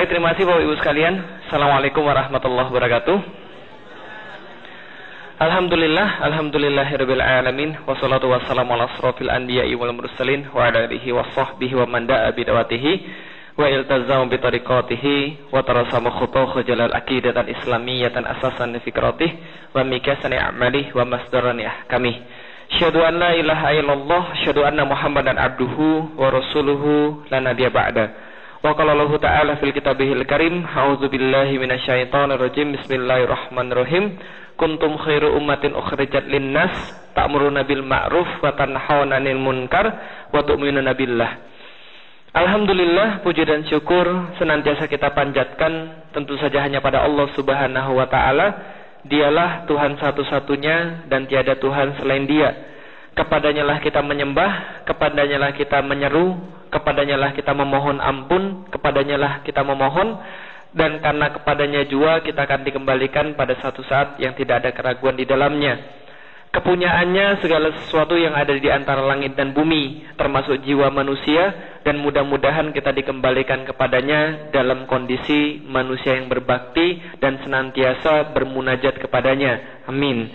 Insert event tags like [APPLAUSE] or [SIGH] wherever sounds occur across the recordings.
Baik, terima kasih Bapak Ibu sekalian. Assalamualaikum warahmatullahi wabarakatuh. Alhamdulillah, alhamdulillahirabbil alamin wassalatu wassalamu ala asrofil anbiya'i wal mursalin wa ala alihi wa sahbihi wa man da'a bi dawatihi wa iltazamu bi tariqatihi wa tarasama khutuhu jalal aqidatan islamiyatan asasan fikratih wa mikasani a'malih wa masdarani ahkamih. Syahadu an la ilaha illallah, syahadu anna Muhammadan abduhu wa rasuluhu la nabiyya ba'da. Wa Allah Ta'ala fil kitabihil karim, a'udzu billahi rajim. Bismillahirrahmanirrahim. Kuntum khairu ummatin ukhrijat linnas ta'muruna bil ma'ruf wa tanhauna 'anil munkar wa tu'minuna. Alhamdulillah puji dan syukur senantiasa kita panjatkan tentu saja hanya pada Allah Subhanahu wa taala. Dialah Tuhan satu-satunya dan tiada Tuhan selain Dia. Kepadanya lah kita menyembah, kepadanya lah kita menyeru, kepadanya lah kita memohon ampun, kepadanya lah kita memohon dan karena kepadanya jua kita akan dikembalikan pada satu saat yang tidak ada keraguan di dalamnya. Kepunyaannya segala sesuatu yang ada di antara langit dan bumi, termasuk jiwa manusia, dan mudah-mudahan kita dikembalikan kepadanya dalam kondisi manusia yang berbakti dan senantiasa bermunajat kepadanya. Amin.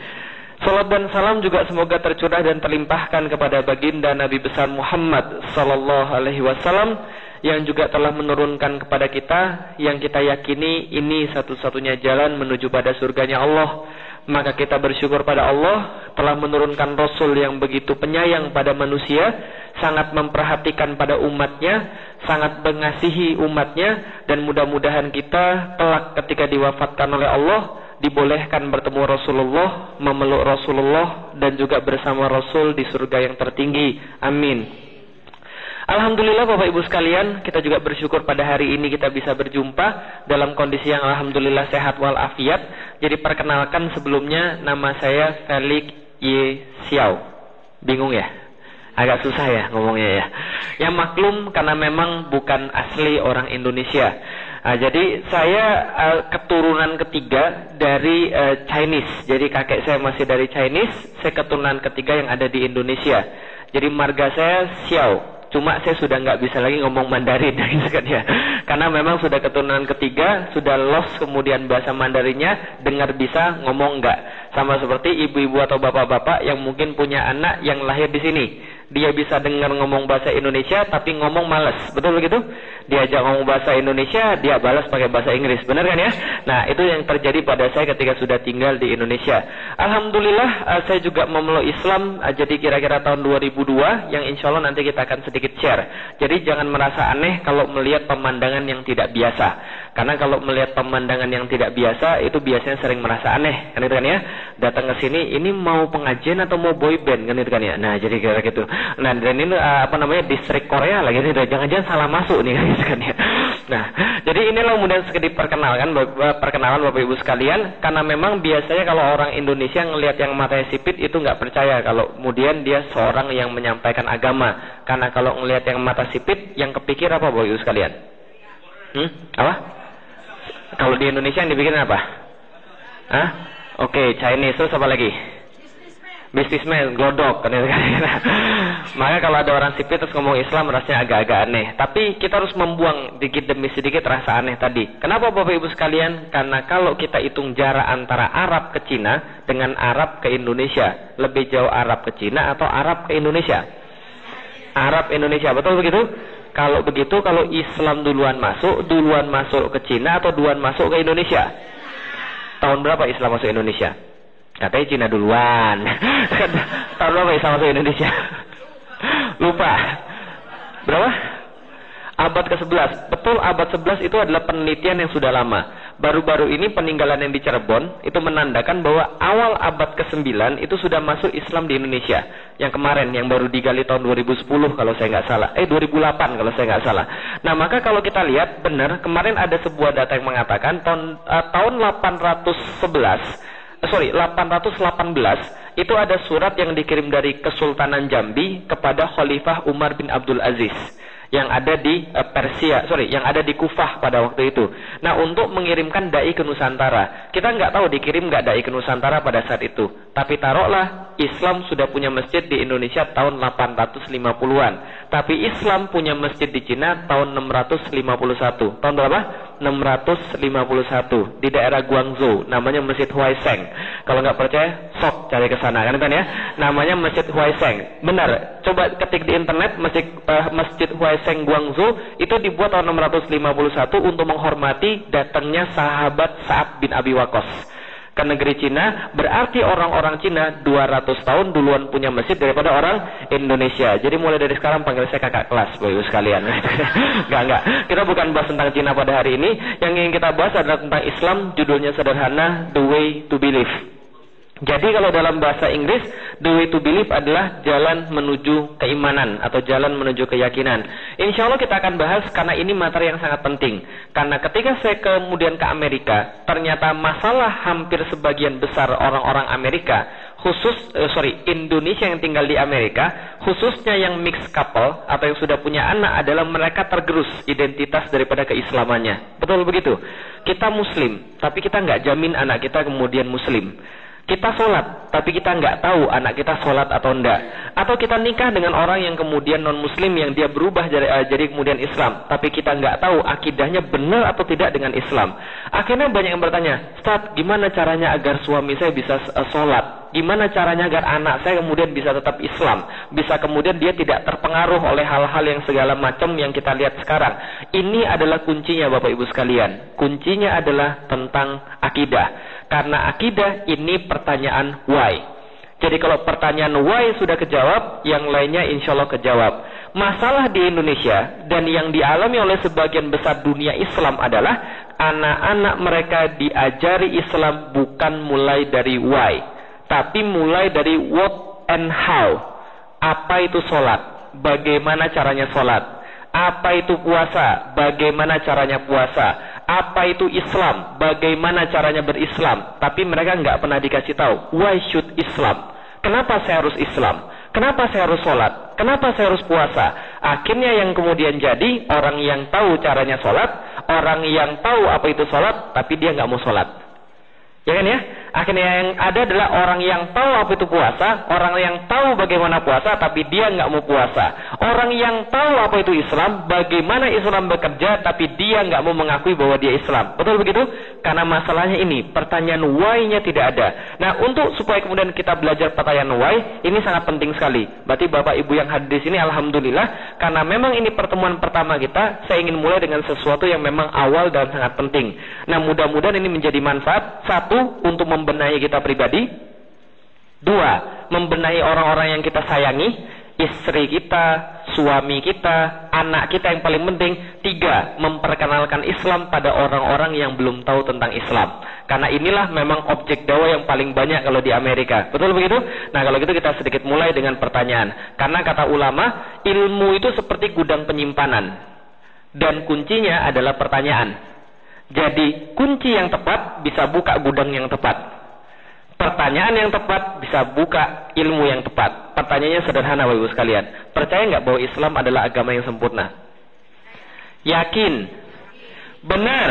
Salat dan salam juga semoga tercurah dan terlimpahkan kepada baginda Nabi besar Muhammad sallallahu alaihi wasallam yang juga telah menurunkan kepada kita yang kita yakini ini satu-satunya jalan menuju pada surganya Allah. Maka kita bersyukur pada Allah telah menurunkan Rasul yang begitu penyayang pada manusia, sangat memperhatikan pada umatnya, sangat mengasihi umatnya, dan mudah-mudahan kita kelak ketika diwafatkan oleh Allah, dibolehkan bertemu Rasulullah, memeluk Rasulullah dan juga bersama Rasul di surga yang tertinggi. Amin. Alhamdulillah Bapak Ibu sekalian, kita juga bersyukur pada hari ini kita bisa berjumpa dalam kondisi yang alhamdulillah sehat walafiat. Jadi perkenalkan sebelumnya nama saya Felix Y. Xiao. Bingung ya? Agak susah ya ngomongnya ya. Yang maklum karena memang bukan asli orang Indonesia. Nah, jadi saya uh, keturunan ketiga dari uh, Chinese. Jadi kakek saya masih dari Chinese, saya keturunan ketiga yang ada di Indonesia. Jadi marga saya Xiao. Cuma saya sudah nggak bisa lagi ngomong Mandarin [LAUGHS] kan ya. Karena memang sudah keturunan ketiga, sudah lost kemudian bahasa Mandarinnya, dengar bisa, ngomong nggak. Sama seperti ibu-ibu atau bapak-bapak yang mungkin punya anak yang lahir di sini dia bisa dengar ngomong bahasa Indonesia tapi ngomong males. Betul begitu? Diajak ngomong bahasa Indonesia, dia balas pakai bahasa Inggris. Benar kan ya? Nah, itu yang terjadi pada saya ketika sudah tinggal di Indonesia. Alhamdulillah uh, saya juga memeluk Islam uh, jadi kira-kira tahun 2002 yang insya Allah nanti kita akan sedikit share. Jadi jangan merasa aneh kalau melihat pemandangan yang tidak biasa. Karena kalau melihat pemandangan yang tidak biasa itu biasanya sering merasa aneh, kan itu kan ya? Datang ke sini ini mau pengajian atau mau boy band kan itu kan ya? Nah, jadi kira gitu. Nah, dan ini uh, apa namanya distrik Korea lagi gitu. Jangan-jangan salah masuk nih [LAUGHS] kan gitu kan ya. Nah, jadi inilah kemudian sedikit perkenalan perkenalan Bapak Ibu sekalian karena memang biasanya kalau orang Indonesia ngelihat yang matanya sipit itu nggak percaya kalau kemudian dia seorang yang menyampaikan agama. Karena kalau ngelihat yang mata sipit yang kepikir apa Bapak Ibu sekalian? Hmm? Apa? Kalau di Indonesia yang dibikin apa? Hah? Oke, okay, Chinese terus apa lagi? Businessman, glodok kan [LAUGHS] Maka kalau ada orang sipil terus ngomong Islam rasanya agak-agak aneh. Tapi kita harus membuang dikit demi sedikit rasa aneh tadi. Kenapa Bapak Ibu sekalian? Karena kalau kita hitung jarak antara Arab ke Cina dengan Arab ke Indonesia, lebih jauh Arab ke Cina atau Arab ke Indonesia? Arab Indonesia, betul begitu? Kalau begitu, kalau Islam duluan masuk, duluan masuk ke Cina atau duluan masuk ke Indonesia? Tahun berapa Islam masuk Indonesia? Katanya Cina duluan. [LAUGHS] Tahun berapa Islam masuk Indonesia? [LAUGHS] Lupa. Berapa? Abad ke-11. Betul abad 11 itu adalah penelitian yang sudah lama baru-baru ini peninggalan yang di Cirebon itu menandakan bahwa awal abad ke-9 itu sudah masuk Islam di Indonesia. Yang kemarin yang baru digali tahun 2010 kalau saya nggak salah. Eh 2008 kalau saya nggak salah. Nah, maka kalau kita lihat benar kemarin ada sebuah data yang mengatakan tahun uh, tahun 811 eh, sorry 818 itu ada surat yang dikirim dari Kesultanan Jambi kepada Khalifah Umar bin Abdul Aziz yang ada di uh, Persia, sorry, yang ada di Kufah pada waktu itu. Nah, untuk mengirimkan dai ke Nusantara, kita nggak tahu dikirim nggak dai ke Nusantara pada saat itu. Tapi taruhlah Islam sudah punya masjid di Indonesia tahun 850-an. Tapi Islam punya masjid di Cina tahun 651. Tahun berapa? 651 di daerah Guangzhou namanya Masjid Huaiseng. Kalau nggak percaya, sok cari ke sana kan ya. Namanya Masjid Huaiseng. Benar. Coba ketik di internet Masjid uh, Masjid Huaiseng Guangzhou itu dibuat tahun 651 untuk menghormati datangnya sahabat Sa'ad bin Abi Waqqas ke negeri Cina, berarti orang-orang Cina 200 tahun duluan punya masjid daripada orang Indonesia. Jadi mulai dari sekarang panggil saya kakak kelas, Bapak Ibu sekalian. [LAUGHS] enggak, enggak. Kita bukan bahas tentang Cina pada hari ini. Yang ingin kita bahas adalah tentang Islam, judulnya sederhana, The Way to Believe. Jadi kalau dalam bahasa Inggris, the way to believe adalah jalan menuju keimanan atau jalan menuju keyakinan. Insya Allah kita akan bahas karena ini materi yang sangat penting. Karena ketika saya kemudian ke Amerika, ternyata masalah hampir sebagian besar orang-orang Amerika, khusus eh, sorry Indonesia yang tinggal di Amerika, khususnya yang mixed couple atau yang sudah punya anak adalah mereka tergerus identitas daripada keislamannya. Betul begitu? Kita Muslim, tapi kita nggak jamin anak kita kemudian Muslim. Kita sholat, tapi kita nggak tahu anak kita sholat atau enggak. Atau kita nikah dengan orang yang kemudian non muslim yang dia berubah jadi, uh, jadi kemudian Islam, tapi kita nggak tahu akidahnya benar atau tidak dengan Islam. Akhirnya banyak yang bertanya, Ustaz, gimana caranya agar suami saya bisa uh, sholat? Gimana caranya agar anak saya kemudian bisa tetap Islam? Bisa kemudian dia tidak terpengaruh oleh hal-hal yang segala macam yang kita lihat sekarang. Ini adalah kuncinya Bapak Ibu sekalian. Kuncinya adalah tentang akidah. Karena akidah ini pertanyaan why. Jadi kalau pertanyaan why sudah kejawab, yang lainnya insya Allah kejawab. Masalah di Indonesia dan yang dialami oleh sebagian besar dunia Islam adalah anak-anak mereka diajari Islam bukan mulai dari why, tapi mulai dari what and how. Apa itu sholat? Bagaimana caranya sholat? Apa itu puasa? Bagaimana caranya puasa? Apa itu Islam, bagaimana caranya berislam, tapi mereka nggak pernah dikasih tahu why should Islam, kenapa saya harus Islam, kenapa saya harus sholat, kenapa saya harus puasa. Akhirnya yang kemudian jadi orang yang tahu caranya sholat, orang yang tahu apa itu sholat, tapi dia nggak mau sholat. Ya kan ya? Akhirnya yang ada adalah orang yang tahu apa itu puasa, orang yang tahu bagaimana puasa tapi dia nggak mau puasa. Orang yang tahu apa itu Islam, bagaimana Islam bekerja tapi dia nggak mau mengakui bahwa dia Islam. Betul begitu? Karena masalahnya ini, pertanyaan why-nya tidak ada. Nah, untuk supaya kemudian kita belajar pertanyaan why, ini sangat penting sekali. Berarti Bapak Ibu yang hadir di sini alhamdulillah karena memang ini pertemuan pertama kita, saya ingin mulai dengan sesuatu yang memang awal dan sangat penting. Nah, mudah-mudahan ini menjadi manfaat. Satu, untuk membenahi kita pribadi. Dua, membenahi orang-orang yang kita sayangi. Istri kita, suami kita, anak kita yang paling penting. Tiga, memperkenalkan Islam pada orang-orang yang belum tahu tentang Islam. Karena inilah memang objek dakwah yang paling banyak kalau di Amerika. Betul begitu? Nah kalau gitu kita sedikit mulai dengan pertanyaan. Karena kata ulama, ilmu itu seperti gudang penyimpanan. Dan kuncinya adalah pertanyaan. Jadi kunci yang tepat bisa buka gudang yang tepat. Pertanyaan yang tepat bisa buka ilmu yang tepat. Pertanyaannya sederhana Bapak Ibu sekalian. Percaya nggak bahwa Islam adalah agama yang sempurna? Yakin? Benar?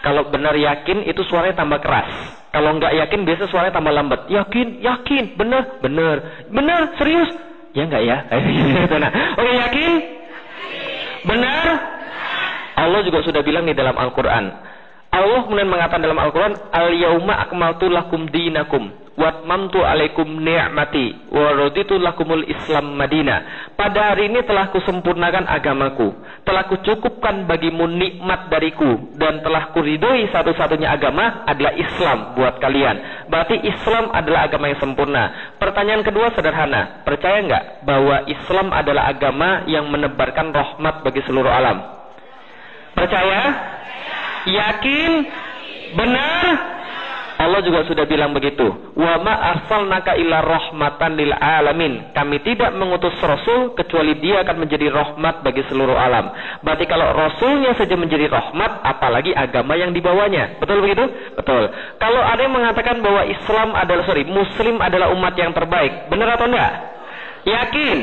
Kalau benar yakin itu suaranya tambah keras. Kalau nggak yakin biasa suaranya tambah lambat. Yakin, yakin, benar, benar, benar, serius? Ya nggak ya? [LAUGHS] oke yakin? Benar? Allah juga sudah bilang di dalam Al-Quran. Allah kemudian mengatakan dalam Al-Quran, Al-Yauma akmaltu lakum dinakum, watmamtu alaikum ni'mati, wa raditu lakumul Islam Madinah. Pada hari ini telah kusempurnakan agamaku, telah kucukupkan bagimu nikmat dariku, dan telah kuridoi satu-satunya agama adalah Islam buat kalian. Berarti Islam adalah agama yang sempurna. Pertanyaan kedua sederhana, percaya nggak bahwa Islam adalah agama yang menebarkan rahmat bagi seluruh alam? Percaya? Yakin? Benar? Allah juga sudah bilang begitu. Wa ma arsalnaka illa rahmatan lil alamin. Kami tidak mengutus rasul kecuali dia akan menjadi rahmat bagi seluruh alam. Berarti kalau rasulnya saja menjadi rahmat, apalagi agama yang dibawanya. Betul begitu? Betul. Kalau ada yang mengatakan bahwa Islam adalah sorry, Muslim adalah umat yang terbaik, benar atau enggak? Yakin?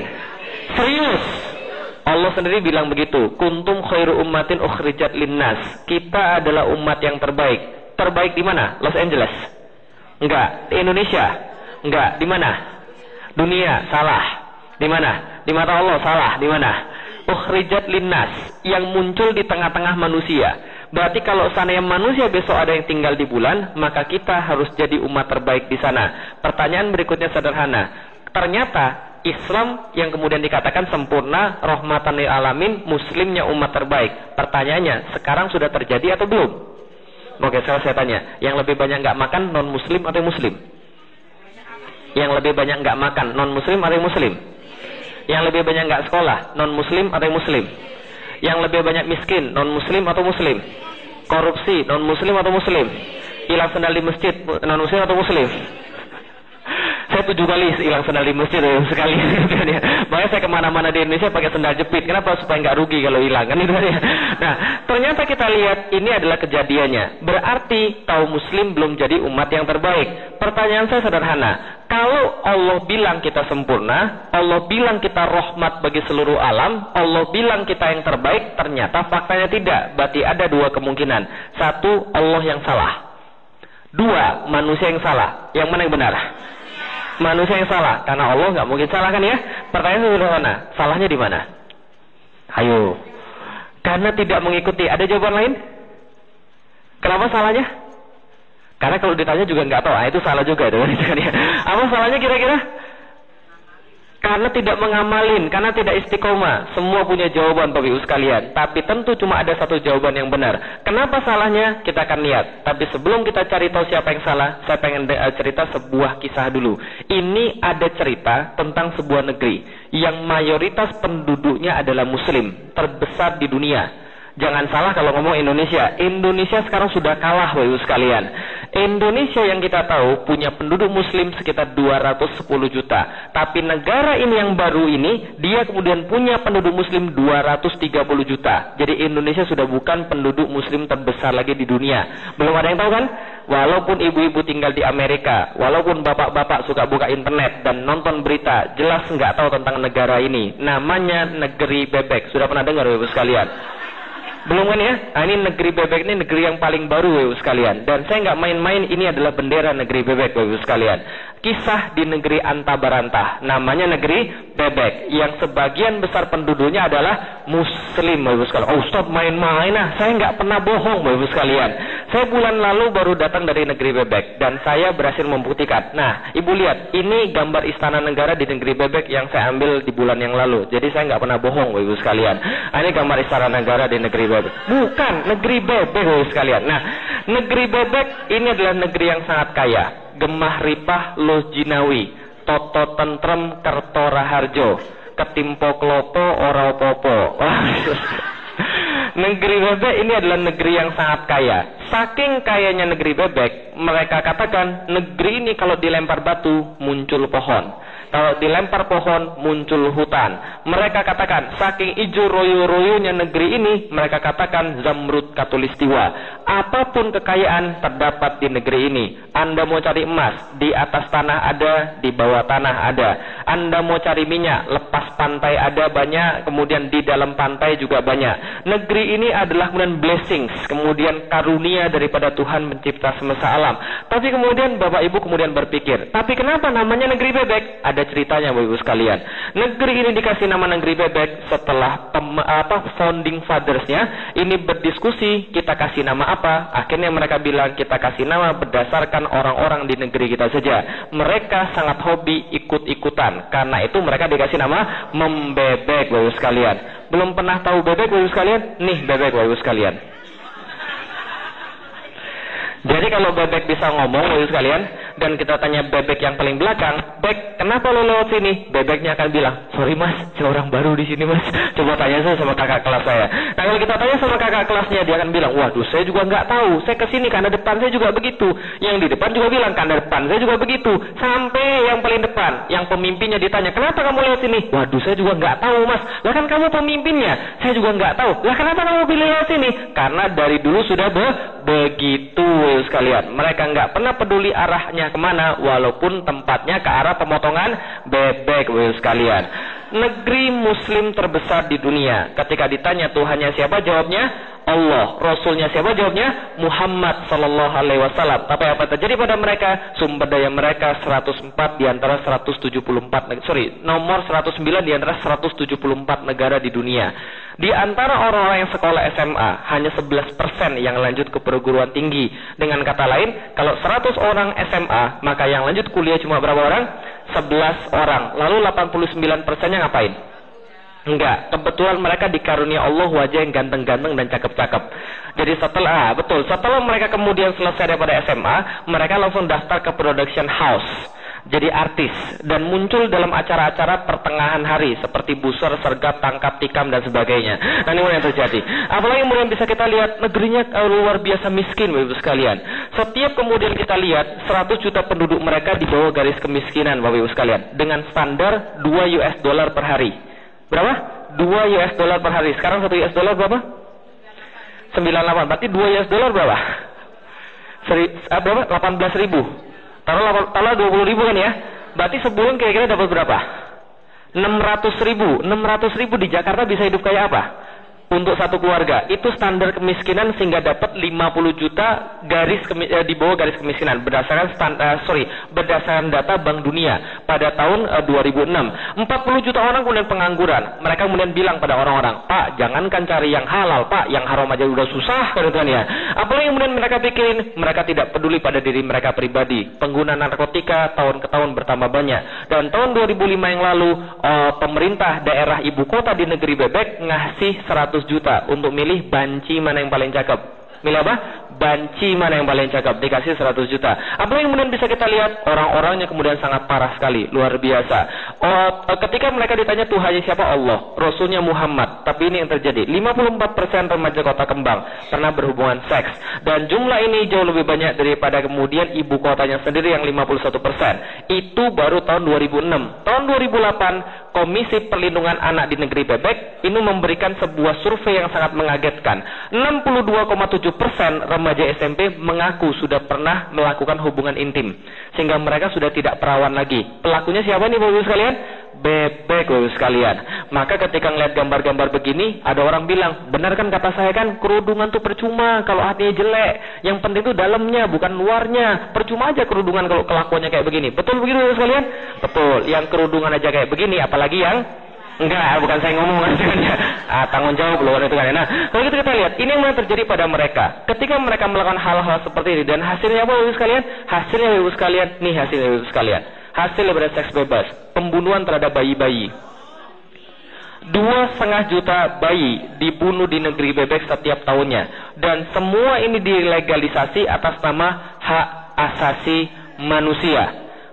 Serius? Allah sendiri bilang begitu. Kuntum khairu ummatin ukhrijat linnas. Kita adalah umat yang terbaik. Terbaik di mana? Los Angeles. Enggak. Di Indonesia. Enggak. Di mana? Dunia. Salah. Di mana? Di mata Allah. Salah. Di mana? Ukhrijat linnas. Yang muncul di tengah-tengah manusia. Berarti kalau seandainya manusia besok ada yang tinggal di bulan, maka kita harus jadi umat terbaik di sana. Pertanyaan berikutnya sederhana. Ternyata Islam yang kemudian dikatakan sempurna, rahmatan lil alamin, muslimnya umat terbaik. Pertanyaannya, sekarang sudah terjadi atau belum? Oke, sekarang saya tanya, yang lebih banyak nggak makan non muslim atau muslim? Yang lebih banyak nggak makan non muslim atau muslim? Yang lebih banyak nggak sekolah non muslim atau muslim? Yang lebih banyak miskin non muslim atau muslim? korupsi non muslim atau muslim hilang sendal di masjid non muslim atau muslim saya tujuh kali hilang sendal di masjid ya, sekali [LAUGHS] makanya saya ke mana-mana di Indonesia pakai sendal jepit kenapa supaya nggak rugi kalau hilang kan itu ya nah ternyata kita lihat ini adalah kejadiannya berarti kaum muslim belum jadi umat yang terbaik pertanyaan saya sederhana kalau Allah bilang kita sempurna, Allah bilang kita rahmat bagi seluruh alam, Allah bilang kita yang terbaik, ternyata faktanya tidak. Berarti ada dua kemungkinan. Satu, Allah yang salah. Dua, manusia yang salah. Yang mana yang benar? Manusia yang salah. Karena Allah nggak mungkin salah kan ya? Pertanyaan sederhana, salahnya di mana? Ayo. Karena tidak mengikuti. Ada jawaban lain? Kenapa salahnya? Karena kalau ditanya juga nggak tahu, ah itu salah juga itu kan [LAUGHS] ya. Apa salahnya kira-kira? Karena tidak mengamalin, karena tidak istiqomah. Semua punya jawaban Bapak Ibu sekalian. Tapi tentu cuma ada satu jawaban yang benar. Kenapa salahnya? Kita akan lihat. Tapi sebelum kita cari tahu siapa yang salah, saya pengen eh, cerita sebuah kisah dulu. Ini ada cerita tentang sebuah negeri yang mayoritas penduduknya adalah muslim, terbesar di dunia Jangan salah kalau ngomong Indonesia. Indonesia sekarang sudah kalah, Bapak sekalian. Indonesia yang kita tahu punya penduduk muslim sekitar 210 juta. Tapi negara ini yang baru ini, dia kemudian punya penduduk muslim 230 juta. Jadi Indonesia sudah bukan penduduk muslim terbesar lagi di dunia. Belum ada yang tahu kan? Walaupun ibu-ibu tinggal di Amerika, walaupun bapak-bapak suka buka internet dan nonton berita, jelas nggak tahu tentang negara ini. Namanya negeri bebek. Sudah pernah dengar Bapak sekalian? Belum kan ya? Nah, ini negeri bebek ini negeri yang paling baru Bapak sekalian. Dan saya nggak main-main ini adalah bendera negeri bebek Bapak sekalian. Kisah di negeri Antabarantah. Namanya negeri bebek. Yang sebagian besar penduduknya adalah muslim Bapak sekalian. Oh stop main-main ah. Saya nggak pernah bohong Bapak sekalian. Saya bulan lalu baru datang dari negeri bebek. Dan saya berhasil membuktikan. Nah ibu lihat. Ini gambar istana negara di negeri bebek yang saya ambil di bulan yang lalu. Jadi saya nggak pernah bohong Bapak sekalian. Nah, ini gambar istana negara di negeri bebek. Bukan, negeri bebek sekalian. Nah, negeri bebek ini adalah negeri yang sangat kaya. Gemah ripah Jinawi, Toto tentrem kertora harjo, ketimpo klopo ora popo. [LAUGHS] negeri bebek ini adalah negeri yang sangat kaya. Saking kayanya negeri bebek, mereka katakan negeri ini kalau dilempar batu muncul pohon. Kalau dilempar pohon muncul hutan. Mereka katakan saking ijo royo-royonya negeri ini, mereka katakan zamrud katulistiwa. Apa pun kekayaan terdapat di negeri ini. Anda mau cari emas, di atas tanah ada, di bawah tanah ada. Anda mau cari minyak, lepas pantai ada banyak, kemudian di dalam pantai juga banyak. Negeri ini adalah kemudian blessings, kemudian karunia daripada Tuhan mencipta semesta alam. Tapi kemudian Bapak Ibu kemudian berpikir, tapi kenapa namanya negeri bebek? Ada ceritanya Bapak Ibu sekalian. Negeri ini dikasih nama negeri bebek setelah pem, apa founding fathersnya ini berdiskusi kita kasih nama apa. Akhirnya mereka bilang kita kasih nama berdasarkan orang-orang di negeri kita saja. Mereka sangat hobi ikut-ikutan. Karena itu mereka dikasih nama membebek Bapak Ibu sekalian. Belum pernah tahu bebek Bapak Ibu sekalian? Nih bebek Bapak Ibu sekalian. Jadi kalau bebek bisa ngomong, Bapak sekalian, dan kita tanya bebek yang paling belakang, Bek, kenapa lo lewat sini? Bebeknya akan bilang, sorry mas, saya orang baru di sini mas. [LAUGHS] Coba tanya saya sama kakak kelas saya. Nah kalau kita tanya sama kakak kelasnya, dia akan bilang, waduh saya juga nggak tahu, saya ke sini karena depan saya juga begitu. Yang di depan juga bilang, karena depan saya juga begitu. Sampai yang paling depan, yang pemimpinnya ditanya, kenapa kamu lewat sini? Waduh saya juga nggak tahu mas. Lah kan kamu pemimpinnya, saya juga nggak tahu. Lah kenapa kamu pilih lewat sini? Karena dari dulu sudah be begitu sekalian. Mereka nggak pernah peduli arahnya ke mana walaupun tempatnya ke arah pemotongan bebek sekalian. Negeri muslim terbesar di dunia. Ketika ditanya Tuhannya siapa, jawabnya Allah. Rasulnya siapa? Jawabnya Muhammad Sallallahu Alaihi Wasallam. Tapi apa terjadi pada mereka? Sumber daya mereka 104 di antara 174 sorry nomor 109 di antara 174 negara di dunia. Di antara orang-orang yang sekolah SMA hanya 11% yang lanjut ke perguruan tinggi. Dengan kata lain, kalau 100 orang SMA maka yang lanjut kuliah cuma berapa orang? 11 orang. Lalu 89 persennya ngapain? Enggak, kebetulan mereka dikarunia Allah wajah yang ganteng-ganteng dan cakep-cakep. Jadi setelah, ah, betul, setelah mereka kemudian selesai daripada SMA, mereka langsung daftar ke production house. Jadi artis dan muncul dalam acara-acara pertengahan hari seperti busur, sergap, tangkap, tikam dan sebagainya. Nah ini yang terjadi. Apalagi kemudian bisa kita lihat negerinya uh, luar biasa miskin, Bapak Ibu sekalian. Setiap kemudian kita lihat 100 juta penduduk mereka di bawah garis kemiskinan, Bapak Ibu sekalian, dengan standar 2 US dollar per hari. Berapa? 2 US dollar per hari. Sekarang 1 US dollar berapa? 98. Berarti 2 US dollar berapa? Seri, ah, berapa? 18 ribu. Taruh, taruh 20 ribu kan ya. Berarti sebulan kira-kira dapat berapa? 600 ribu. 600 ribu di Jakarta bisa hidup kayak apa? Untuk satu keluarga. Itu standar kemiskinan sehingga dapat 50 juta garis eh, di bawah garis kemiskinan berdasarkan stand, uh, sorry berdasarkan data Bank Dunia pada tahun uh, 2006. 40 juta orang kemudian pengangguran. Mereka kemudian bilang pada orang-orang, Pak, jangankan cari yang halal, Pak, yang haram aja udah susah, kan ya. Apalagi kemudian mereka pikirin, mereka tidak peduli pada diri mereka pribadi. Pengguna narkotika tahun ke tahun bertambah banyak. Dan tahun 2005 yang lalu, uh, pemerintah daerah ibu kota di negeri Bebek ngasih 100 juta untuk milih banci mana yang paling cakep. Milih apa? Banci mana yang paling cakep. Dikasih 100 juta. Apa yang kemudian bisa kita lihat? Orang-orangnya kemudian sangat parah sekali. Luar biasa. Oh, ketika mereka ditanya Tuhannya siapa? Allah. Rasulnya Muhammad. Tapi ini yang terjadi. 54% remaja kota kembang pernah berhubungan seks. Dan jumlah ini jauh lebih banyak daripada kemudian ibu kotanya sendiri yang 51%. Itu baru tahun 2006. Tahun 2008 Komisi Perlindungan Anak di Negeri Bebek ini memberikan sebuah survei yang sangat mengagetkan. 62,7 persen remaja SMP mengaku sudah pernah melakukan hubungan intim, sehingga mereka sudah tidak perawan lagi. Pelakunya siapa nih, Bapak sekalian? Bebek Bapak sekalian. Maka ketika ngeliat gambar-gambar begini, ada orang bilang, benar kan kata saya kan, kerudungan tuh percuma kalau hatinya jelek. Yang penting tuh dalamnya, bukan luarnya. Percuma aja kerudungan kalau kelakuannya kayak begini. Betul begitu Bapak sekalian? Betul. Yang kerudungan aja kayak begini, apalagi yang Enggak, bukan saya ngomong [LAUGHS] ah, tanggung jawab loh itu kan. Nah, kalau gitu kita lihat, ini yang terjadi pada mereka. Ketika mereka melakukan hal-hal seperti ini dan hasilnya apa Bapak sekalian? Hasilnya Bapak sekalian, nih hasilnya Bapak sekalian hasil daripada seks bebas, pembunuhan terhadap bayi-bayi. Dua setengah juta bayi dibunuh di negeri bebek setiap tahunnya. Dan semua ini dilegalisasi atas nama hak asasi manusia.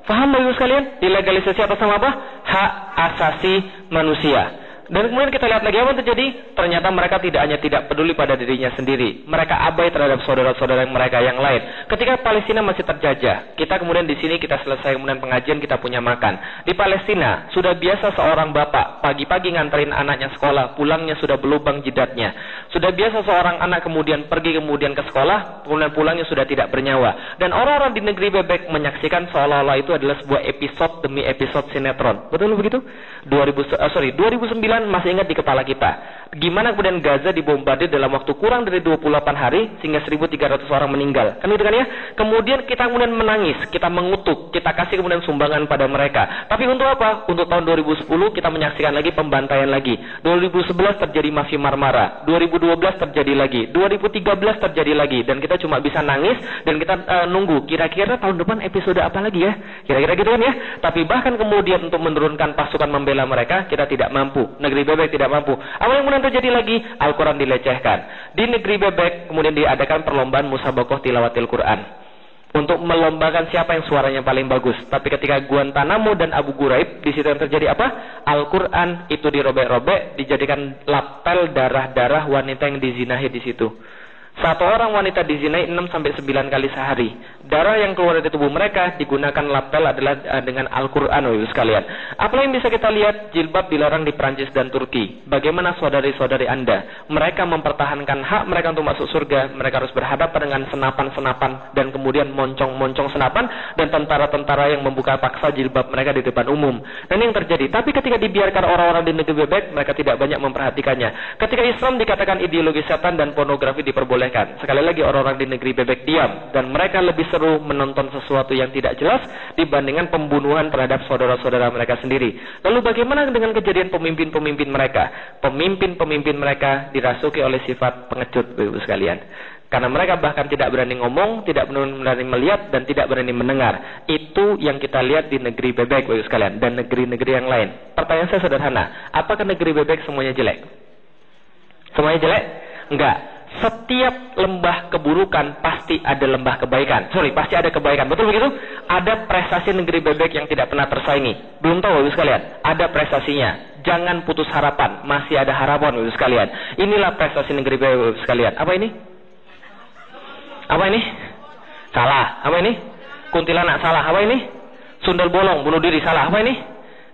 Faham bapak sekalian? Dilegalisasi atas nama apa? Hak asasi manusia. Dan kemudian kita lihat lagi apa yang terjadi? Ternyata mereka tidak hanya tidak peduli pada dirinya sendiri. Mereka abai terhadap saudara-saudara mereka yang lain. Ketika Palestina masih terjajah, kita kemudian di sini kita selesai kemudian pengajian kita punya makan. Di Palestina sudah biasa seorang bapak pagi-pagi nganterin anaknya sekolah, pulangnya sudah berlubang jidatnya. Sudah biasa seorang anak kemudian pergi kemudian ke sekolah, kemudian pulangnya sudah tidak bernyawa. Dan orang-orang di negeri bebek menyaksikan seolah-olah itu adalah sebuah episode demi episode sinetron. Betul begitu? 2000 uh, sorry 2009 masih ingat di kepala kita. Gimana kemudian Gaza dibombardir dalam waktu kurang dari 28 hari sehingga 1.300 orang meninggal. Kan itu kan ya? Kemudian kita kemudian menangis, kita mengutuk, kita kasih kemudian sumbangan pada mereka. Tapi untuk apa? Untuk tahun 2010 kita menyaksikan lagi pembantaian lagi. 2011 terjadi mafia Marmara, 2012 terjadi lagi, 2013 terjadi lagi dan kita cuma bisa nangis dan kita uh, nunggu kira-kira tahun depan episode apa lagi ya? Kira-kira gitu kan ya? Tapi bahkan kemudian untuk menurunkan pasukan membela mereka kita tidak mampu. Negeri bebek tidak mampu. Apa yang kemudian terjadi lagi? Al-Quran dilecehkan. Di negeri bebek kemudian diadakan perlombaan musabakoh tilawatil Quran. Untuk melombakan siapa yang suaranya paling bagus. Tapi ketika Guantanamo dan Abu Ghraib, di situ yang terjadi apa? Al-Quran itu dirobek-robek, dijadikan lapel darah-darah wanita yang dizinahi di situ. Satu orang wanita dizinai 6 sampai 9 kali sehari. Darah yang keluar dari tubuh mereka digunakan lapel adalah uh, dengan Al-Qur'an Ibu sekalian. Apa yang bisa kita lihat? Jilbab dilarang di Prancis dan Turki. Bagaimana saudari-saudari Anda? Mereka mempertahankan hak mereka untuk masuk surga. Mereka harus berhadapan dengan senapan-senapan dan kemudian moncong-moncong senapan dan tentara-tentara yang membuka paksa jilbab mereka di depan umum. Dan yang terjadi, tapi ketika dibiarkan orang-orang di negeri bebek, mereka tidak banyak memperhatikannya. Ketika Islam dikatakan ideologi setan dan pornografi diperbolehkan Sekali lagi orang-orang di negeri bebek diam dan mereka lebih seru menonton sesuatu yang tidak jelas dibandingkan pembunuhan terhadap saudara-saudara mereka sendiri. Lalu bagaimana dengan kejadian pemimpin-pemimpin mereka? Pemimpin-pemimpin mereka dirasuki oleh sifat pengecut, Ibu sekalian. Karena mereka bahkan tidak berani ngomong, tidak berani melihat, dan tidak berani mendengar. Itu yang kita lihat di negeri bebek, Bapak sekalian. Dan negeri-negeri yang lain. Pertanyaan saya sederhana. Apakah negeri bebek semuanya jelek? Semuanya jelek? Enggak setiap lembah keburukan pasti ada lembah kebaikan. Sorry, pasti ada kebaikan. Betul begitu? Ada prestasi negeri bebek yang tidak pernah tersaingi. Belum tahu Bapak sekalian? Ada prestasinya. Jangan putus harapan. Masih ada harapan Bapak sekalian. Inilah prestasi negeri bebek Bapak sekalian. Apa ini? Apa ini? Salah. Apa ini? Kuntilanak salah. Apa ini? Sundel bolong, bunuh diri salah. Apa ini?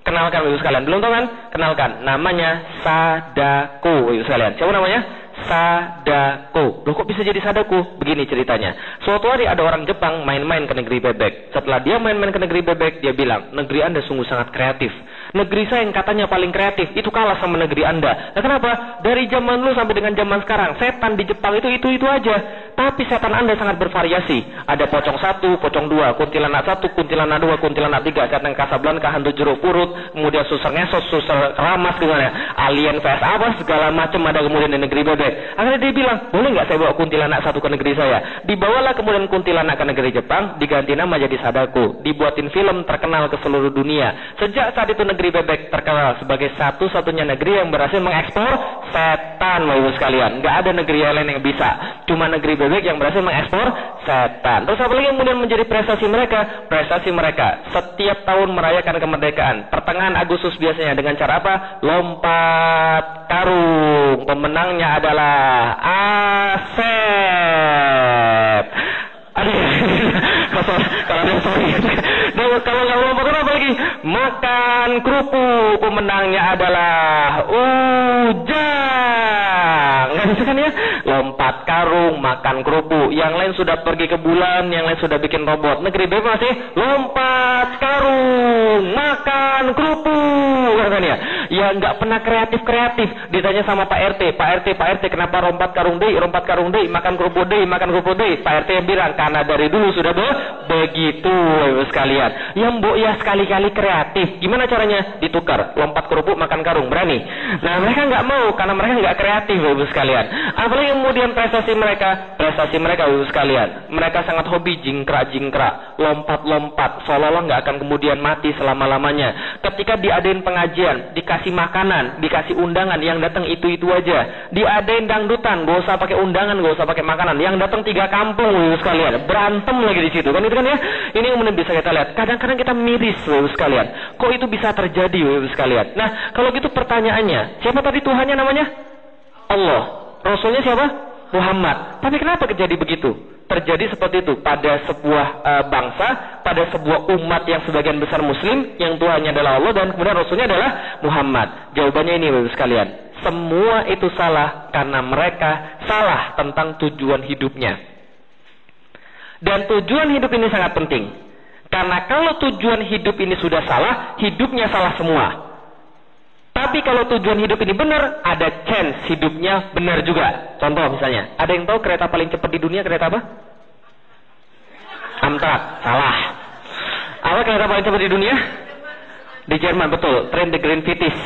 Kenalkan Bapak sekalian. Belum tahu kan? Kenalkan. Namanya Sadako Bapak sekalian. Siapa namanya? Sadako. Loh kok bisa jadi Sadako? Begini ceritanya. Suatu hari ada orang Jepang main-main ke negeri bebek. Setelah dia main-main ke negeri bebek, dia bilang, negeri anda sungguh sangat kreatif. Negeri saya yang katanya paling kreatif, itu kalah sama negeri anda. Nah kenapa? Dari zaman dulu sampai dengan zaman sekarang, setan di Jepang itu itu-itu aja. Tapi setan anda sangat bervariasi. Ada pocong satu, pocong dua, kuntilanak satu, kuntilanak dua, kuntilanak tiga, setan kasablanka, hantu jeruk purut, kemudian susah ngesos, susah ramas gimana, alien vs apa segala macam ada kemudian di negeri bebek. Akhirnya dia bilang, boleh nggak saya bawa kuntilanak satu ke negeri saya? Dibawalah kemudian kuntilanak ke negeri Jepang, diganti nama jadi Sadako, dibuatin film terkenal ke seluruh dunia. Sejak saat itu bebek terkenal sebagai satu-satunya negeri yang berhasil mengekspor setan, ibu sekalian. Nggak ada negeri lain yang bisa. Cuma negeri bebek yang berhasil mengekspor setan. Terus apa lagi kemudian menjadi prestasi mereka? Prestasi mereka setiap tahun merayakan kemerdekaan. Pertengahan Agustus biasanya dengan cara apa? Lompat karung. Pemenangnya adalah Asep. Aduh, [LAUGHS] kalau kalau sorry. Kalau nggak lompat lagi? Makan kerupuk. Pemenangnya adalah Ujang. Nggak bisa kan ya? lompat karung, makan kerupuk. Yang lain sudah pergi ke bulan, yang lain sudah bikin robot. Negeri bebas masih lompat karung, makan kerupuk. Kan ya? Ya nggak pernah kreatif-kreatif. Ditanya sama Pak RT, Pak RT, Pak RT kenapa lompat karung deh, lompat karung deh, makan kerupuk deh, makan kerupuk deh. Pak RT yang bilang karena dari dulu sudah be begitu, sekalian. Yang bu ya sekali-kali kreatif. Gimana caranya? Ditukar, lompat kerupuk, makan karung, berani. Nah mereka nggak mau karena mereka nggak kreatif, ibu sekalian. Apalagi kemudian prestasi mereka, prestasi mereka ibu sekalian, mereka sangat hobi jingkrak-jingkrak, lompat-lompat, seolah-olah nggak akan kemudian mati selama-lamanya. Ketika diadain pengajian, dikasih makanan, dikasih undangan, yang datang itu-itu aja. Diadain dangdutan, gak usah pakai undangan, gak usah pakai makanan. Yang datang tiga kampung ibu sekalian, berantem lagi di situ kan itu kan ya. Ini yang kemudian bisa kita lihat. Kadang-kadang kita miris ibu sekalian. Kok itu bisa terjadi ibu sekalian? Nah, kalau gitu pertanyaannya, siapa tadi Tuhannya namanya? Allah. Rasulnya siapa? Muhammad. Tapi kenapa terjadi begitu? Terjadi seperti itu pada sebuah uh, bangsa, pada sebuah umat yang sebagian besar muslim, yang Tuhannya adalah Allah dan kemudian Rasulnya adalah Muhammad. Jawabannya ini Bapak sekalian. Semua itu salah karena mereka salah tentang tujuan hidupnya. Dan tujuan hidup ini sangat penting. Karena kalau tujuan hidup ini sudah salah, hidupnya salah semua. Tapi kalau tujuan hidup ini benar, ada chance hidupnya benar juga. Contoh misalnya, ada yang tahu kereta paling cepat di dunia kereta apa? Amtrak, salah. Apa kereta paling cepat di dunia? Di Jerman, betul. Train the Green Vitis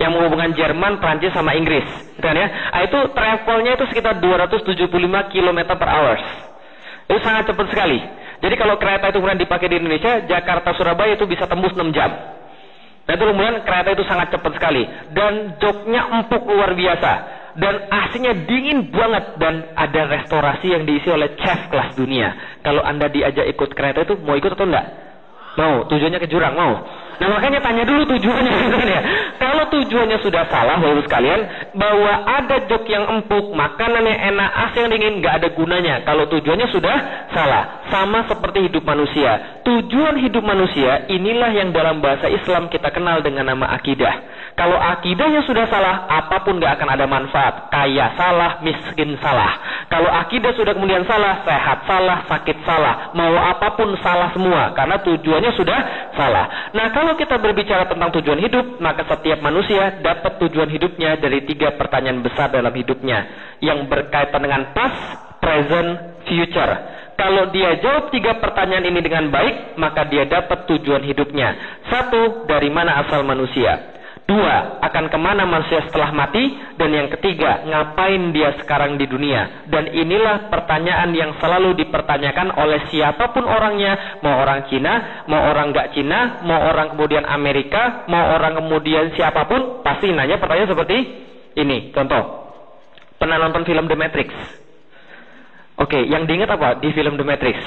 yang menghubungkan Jerman, Prancis sama Inggris. Kan ya? Nah, itu travelnya itu sekitar 275 km per hours. Itu sangat cepat sekali. Jadi kalau kereta itu kemudian dipakai di Indonesia, Jakarta Surabaya itu bisa tembus 6 jam. Dan itu kemudian kereta itu sangat cepat sekali. Dan joknya empuk luar biasa. Dan aslinya dingin banget. Dan ada restorasi yang diisi oleh chef kelas dunia. Kalau anda diajak ikut kereta itu, mau ikut atau enggak? Mau, tujuannya ke jurang, mau. Nah makanya tanya dulu tujuannya [LAUGHS] gitu kan ya. Kalau tujuannya sudah salah, baru sekalian, bahwa ada jok yang empuk, makanan yang enak, as yang dingin, nggak ada gunanya. Kalau tujuannya sudah salah, sama seperti hidup manusia. Tujuan hidup manusia inilah yang dalam bahasa Islam kita kenal dengan nama akidah. Kalau akidahnya sudah salah, apa pun gak akan ada manfaat. Kaya salah, miskin salah. Kalau akidah sudah kemudian salah, sehat salah, sakit salah. Mau apa pun salah semua. Karena tujuannya sudah salah. Nah kalau kita berbicara tentang tujuan hidup, maka setiap manusia dapat tujuan hidupnya dari tiga pertanyaan besar dalam hidupnya. Yang berkaitan dengan past, present, future. Kalau dia jawab tiga pertanyaan ini dengan baik, maka dia dapat tujuan hidupnya. Satu, dari mana asal manusia? Dua, akan ke mana manusia setelah mati? Dan yang ketiga, ngapain dia sekarang di dunia? Dan inilah pertanyaan yang selalu dipertanyakan oleh siapa pun orangnya, mau orang Cina, mau orang gak Cina, mau orang kemudian Amerika, mau orang kemudian siapa pun, pasti nanya pertanyaan seperti ini. Contoh, pernah nonton film The Matrix? Oke, yang diingat apa di film The Matrix?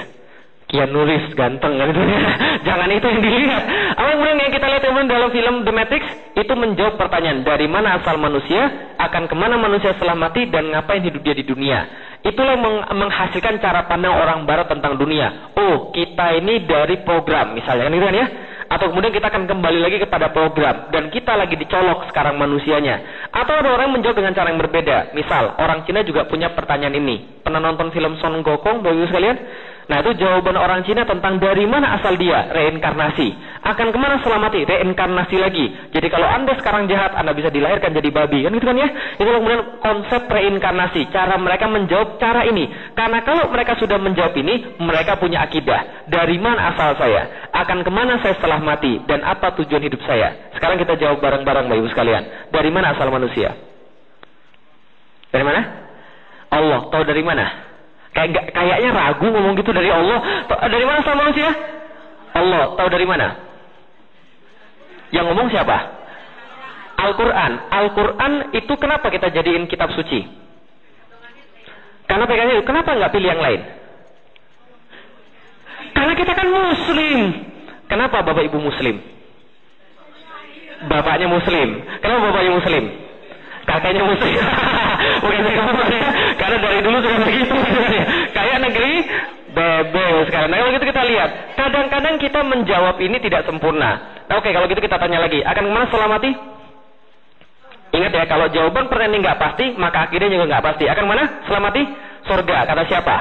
Keanu Reeves ganteng kan itu [LAUGHS] jangan itu yang dilihat apa kemudian yang kita lihat kemudian dalam film The Matrix? Itu menjawab pertanyaan dari mana asal manusia akan ke mana manusia setelah mati dan ngapain hidup dia di dunia? Itulah meng menghasilkan cara pandang orang barat tentang dunia. Oh kita ini dari program misalnya kan itu kan ya? Atau kemudian kita akan kembali lagi kepada program dan kita lagi dicolok sekarang manusianya. Atau ada orang menjawab dengan cara yang berbeda. Misal orang Cina juga punya pertanyaan ini. Pernah nonton film Son Gokong bagus sekalian Nah itu jawaban orang Cina tentang dari mana asal dia, reinkarnasi. Akan ke mana setelah mati? Reinkarnasi lagi. Jadi kalau anda sekarang jahat, anda bisa dilahirkan jadi babi. Kan gitu kan ya? Itu kemudian konsep reinkarnasi. Cara mereka menjawab cara ini. Karena kalau mereka sudah menjawab ini, mereka punya akidah. Dari mana asal saya? Akan ke mana saya setelah mati? Dan apa tujuan hidup saya? Sekarang kita jawab bareng-bareng Bapak Ibu sekalian. Dari mana asal manusia? Dari mana? Allah. Tahu dari mana? Kayak kayaknya ragu ngomong gitu dari Allah. Dari mana sama manusia? Allah. Tahu dari mana? Yang ngomong siapa? Al-Quran. Al-Quran itu kenapa kita jadiin kitab suci? Karena pegangnya itu. Kenapa nggak pilih yang lain? Karena kita kan muslim. Kenapa bapak ibu muslim? Bapaknya muslim. Kenapa bapaknya muslim? Kakaknya muslim. [LAUGHS] Bukan saya Karena dari dulu sudah begitu. [LAUGHS] Kayak negeri bebel sekarang. Nah, kalau gitu kita lihat. Kadang-kadang kita menjawab ini tidak sempurna. Nah, oke, kalau gitu kita tanya lagi. Akan ke mana setelah mati? Ingat ya, kalau jawaban pertanyaan ini nggak pasti, maka akhirnya juga nggak pasti. Akan mana? Setelah mati? Surga. Kata siapa?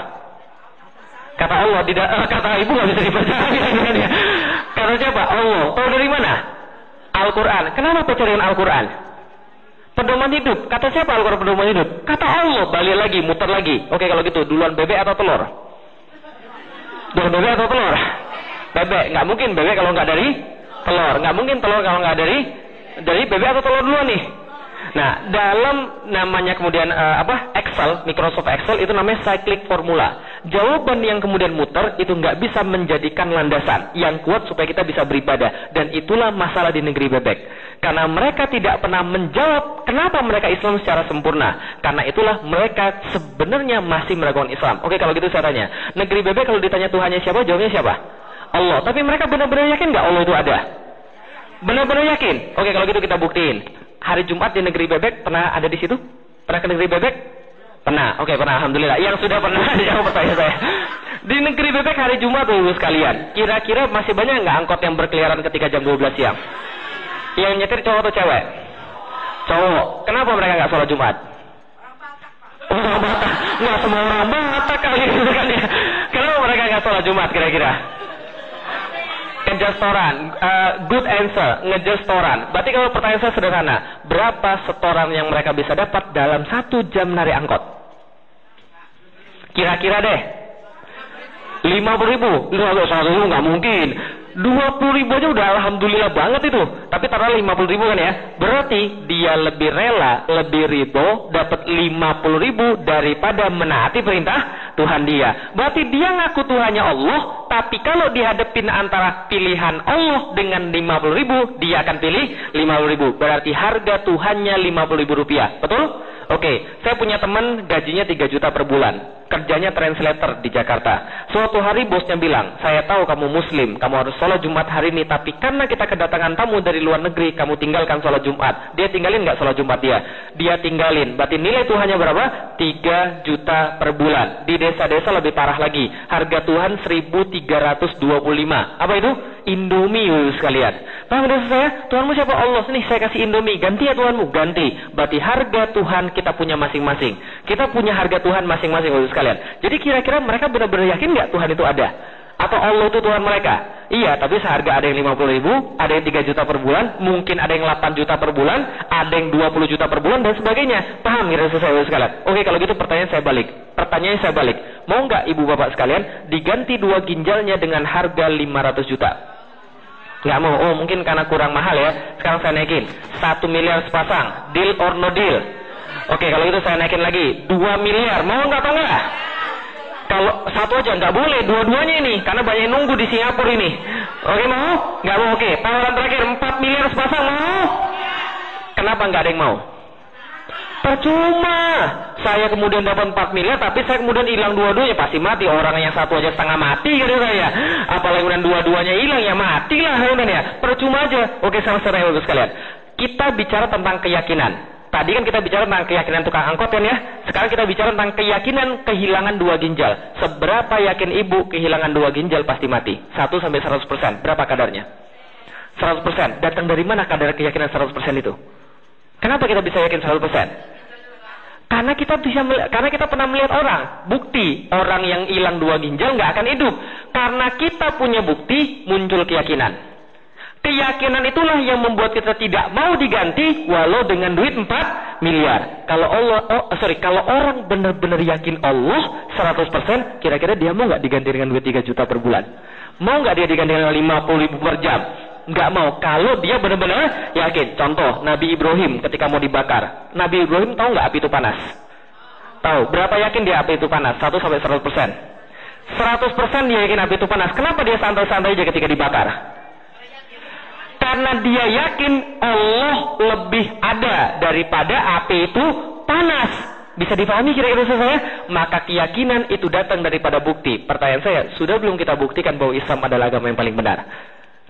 Kata Allah. Tidak, [LAUGHS] kata ibu nggak bisa dipercaya. [LAUGHS] kata siapa? Allah. Tahu dari mana? Al-Quran. Kenapa pencarian Al-Quran? Pedoman hidup. Kata siapa Al-Quran pedoman hidup? Kata Allah. Balik lagi, muter lagi. Oke kalau gitu, duluan bebek atau telur? Duluan bebek atau telur? Bebek. Nggak mungkin bebek kalau nggak dari telur. Nggak mungkin telur kalau nggak dari dari bebek atau telur duluan nih. Nah, dalam namanya kemudian uh, apa Excel, Microsoft Excel itu namanya cyclic formula. Jawaban yang kemudian muter itu nggak bisa menjadikan landasan yang kuat supaya kita bisa beribadah. Dan itulah masalah di negeri bebek. Karena mereka tidak pernah menjawab kenapa mereka Islam secara sempurna. Karena itulah mereka sebenarnya masih meragukan Islam. Oke, kalau gitu saya tanya. Negeri bebek kalau ditanya Tuhannya siapa, jawabnya siapa? Allah. Tapi mereka benar-benar yakin nggak Allah itu ada? Benar-benar yakin? Oke, kalau gitu kita buktiin hari Jumat di negeri bebek pernah ada di situ? Pernah ke negeri bebek? Pernah. Oke, pernah. Alhamdulillah. Yang sudah pernah [LAUGHS] dijawab pertanyaan saya. Di negeri bebek hari Jumat tuh sekalian. Kira-kira masih banyak nggak angkot yang berkeliaran ketika jam 12 siang? Yang nyetir cowok atau cewek? Cowok. Kenapa mereka nggak sholat Jumat? Orang Batak. Nggak semua orang Batak kali kan ya. Kenapa mereka nggak sholat Jumat kira-kira? Ngejastoran. Uh, eh, good answer, ngejastoran. Berarti kalau pertanyaan saya sederhana, berapa setoran yang mereka bisa dapat dalam satu jam nari angkot? Kira-kira deh. lima puluh ribu. Seratus ribu nggak mungkin. 20 ribu aja udah alhamdulillah banget itu. Tapi taruh 50 ribu kan ya. Berarti dia lebih rela, lebih ridho dapat 50 ribu daripada menaati perintah Tuhan dia. Berarti dia ngaku Tuhannya Allah, tapi kalau dihadapin antara pilihan Allah dengan 50 ribu, dia akan pilih 50 ribu. Berarti harga Tuhannya 50 ribu rupiah. Betul? Oke, saya punya teman gajinya 3 juta per bulan kerjanya translator di Jakarta. Suatu hari bosnya bilang, saya tahu kamu muslim, kamu harus sholat Jumat hari ini, tapi karena kita kedatangan tamu dari luar negeri, kamu tinggalkan sholat Jumat. Dia tinggalin nggak sholat Jumat dia? Dia tinggalin. Berarti nilai Tuhannya berapa? 3 juta per bulan. Di desa-desa lebih parah lagi. Harga Tuhan 1325. Apa itu? Indomie sekalian. Paham desa saya? Tuhanmu siapa? Allah. Nih saya kasih Indomie. Ganti ya Tuhanmu. Ganti. Berarti harga Tuhan kita punya masing-masing. Kita punya harga Tuhan masing-masing sekalian. Jadi kira-kira mereka benar-benar yakin nggak Tuhan itu ada? Atau Allah itu Tuhan mereka? Iya, tapi seharga ada yang 50 ribu, ada yang 3 juta per bulan, mungkin ada yang 8 juta per bulan, ada yang 20 juta per bulan, dan sebagainya. Paham kira saya sekalian? Oke, kalau gitu pertanyaan saya balik. Pertanyaan saya balik. Mau nggak ibu bapak sekalian diganti dua ginjalnya dengan harga 500 juta? Nggak mau. Oh, mungkin karena kurang mahal ya. Sekarang saya naikin. Satu miliar sepasang. Deal or no deal? Oke, kalau itu saya naikin lagi. 2 miliar. Mau nggak atau nggak? Kalau satu aja nggak boleh, dua-duanya ini karena banyak nunggu di Singapura ini. Oke mau? Nggak mau? Oke. Tawaran terakhir 4 miliar sepasang mau? Kenapa nggak ada yang mau? Percuma. Saya kemudian dapat 4 miliar, tapi saya kemudian hilang dua-duanya pasti mati. Orang yang satu aja setengah mati gitu saya. Apalagi kemudian dua-duanya hilang ya matilah ya. Percuma aja. Oke, sama saya sekalian. Kita bicara tentang keyakinan. Tadi kan kita bicara tentang keyakinan tukang angkot kan ya. Sekarang kita bicara tentang keyakinan kehilangan dua ginjal. Seberapa yakin ibu kehilangan dua ginjal pasti mati? 1 sampai 100 persen. Berapa kadarnya? 100 persen. Datang dari mana kadar keyakinan 100 persen itu? Kenapa kita bisa yakin 100 persen? Karena kita bisa karena kita pernah melihat orang. Bukti orang yang hilang dua ginjal nggak akan hidup. Karena kita punya bukti muncul keyakinan. Keyakinan itulah yang membuat kita tidak mau diganti walau dengan duit 4 miliar. Kalau Allah, oh, sorry, kalau orang benar-benar yakin Allah 100%, kira-kira dia mau nggak diganti dengan duit 3 juta per bulan? Mau nggak dia diganti dengan 50 ribu per jam? Nggak mau. Kalau dia benar-benar yakin. Contoh, Nabi Ibrahim ketika mau dibakar. Nabi Ibrahim tahu nggak api itu panas? Tahu. Berapa yakin dia api itu panas? 1 sampai 100%. 100% dia yakin api itu panas. Kenapa dia santai-santai aja ketika dibakar? Karena dia yakin Allah lebih ada daripada api itu panas. Bisa dipahami kira-kira saya? Maka keyakinan itu datang daripada bukti. Pertanyaan saya, sudah belum kita buktikan bahwa Islam adalah agama yang paling benar?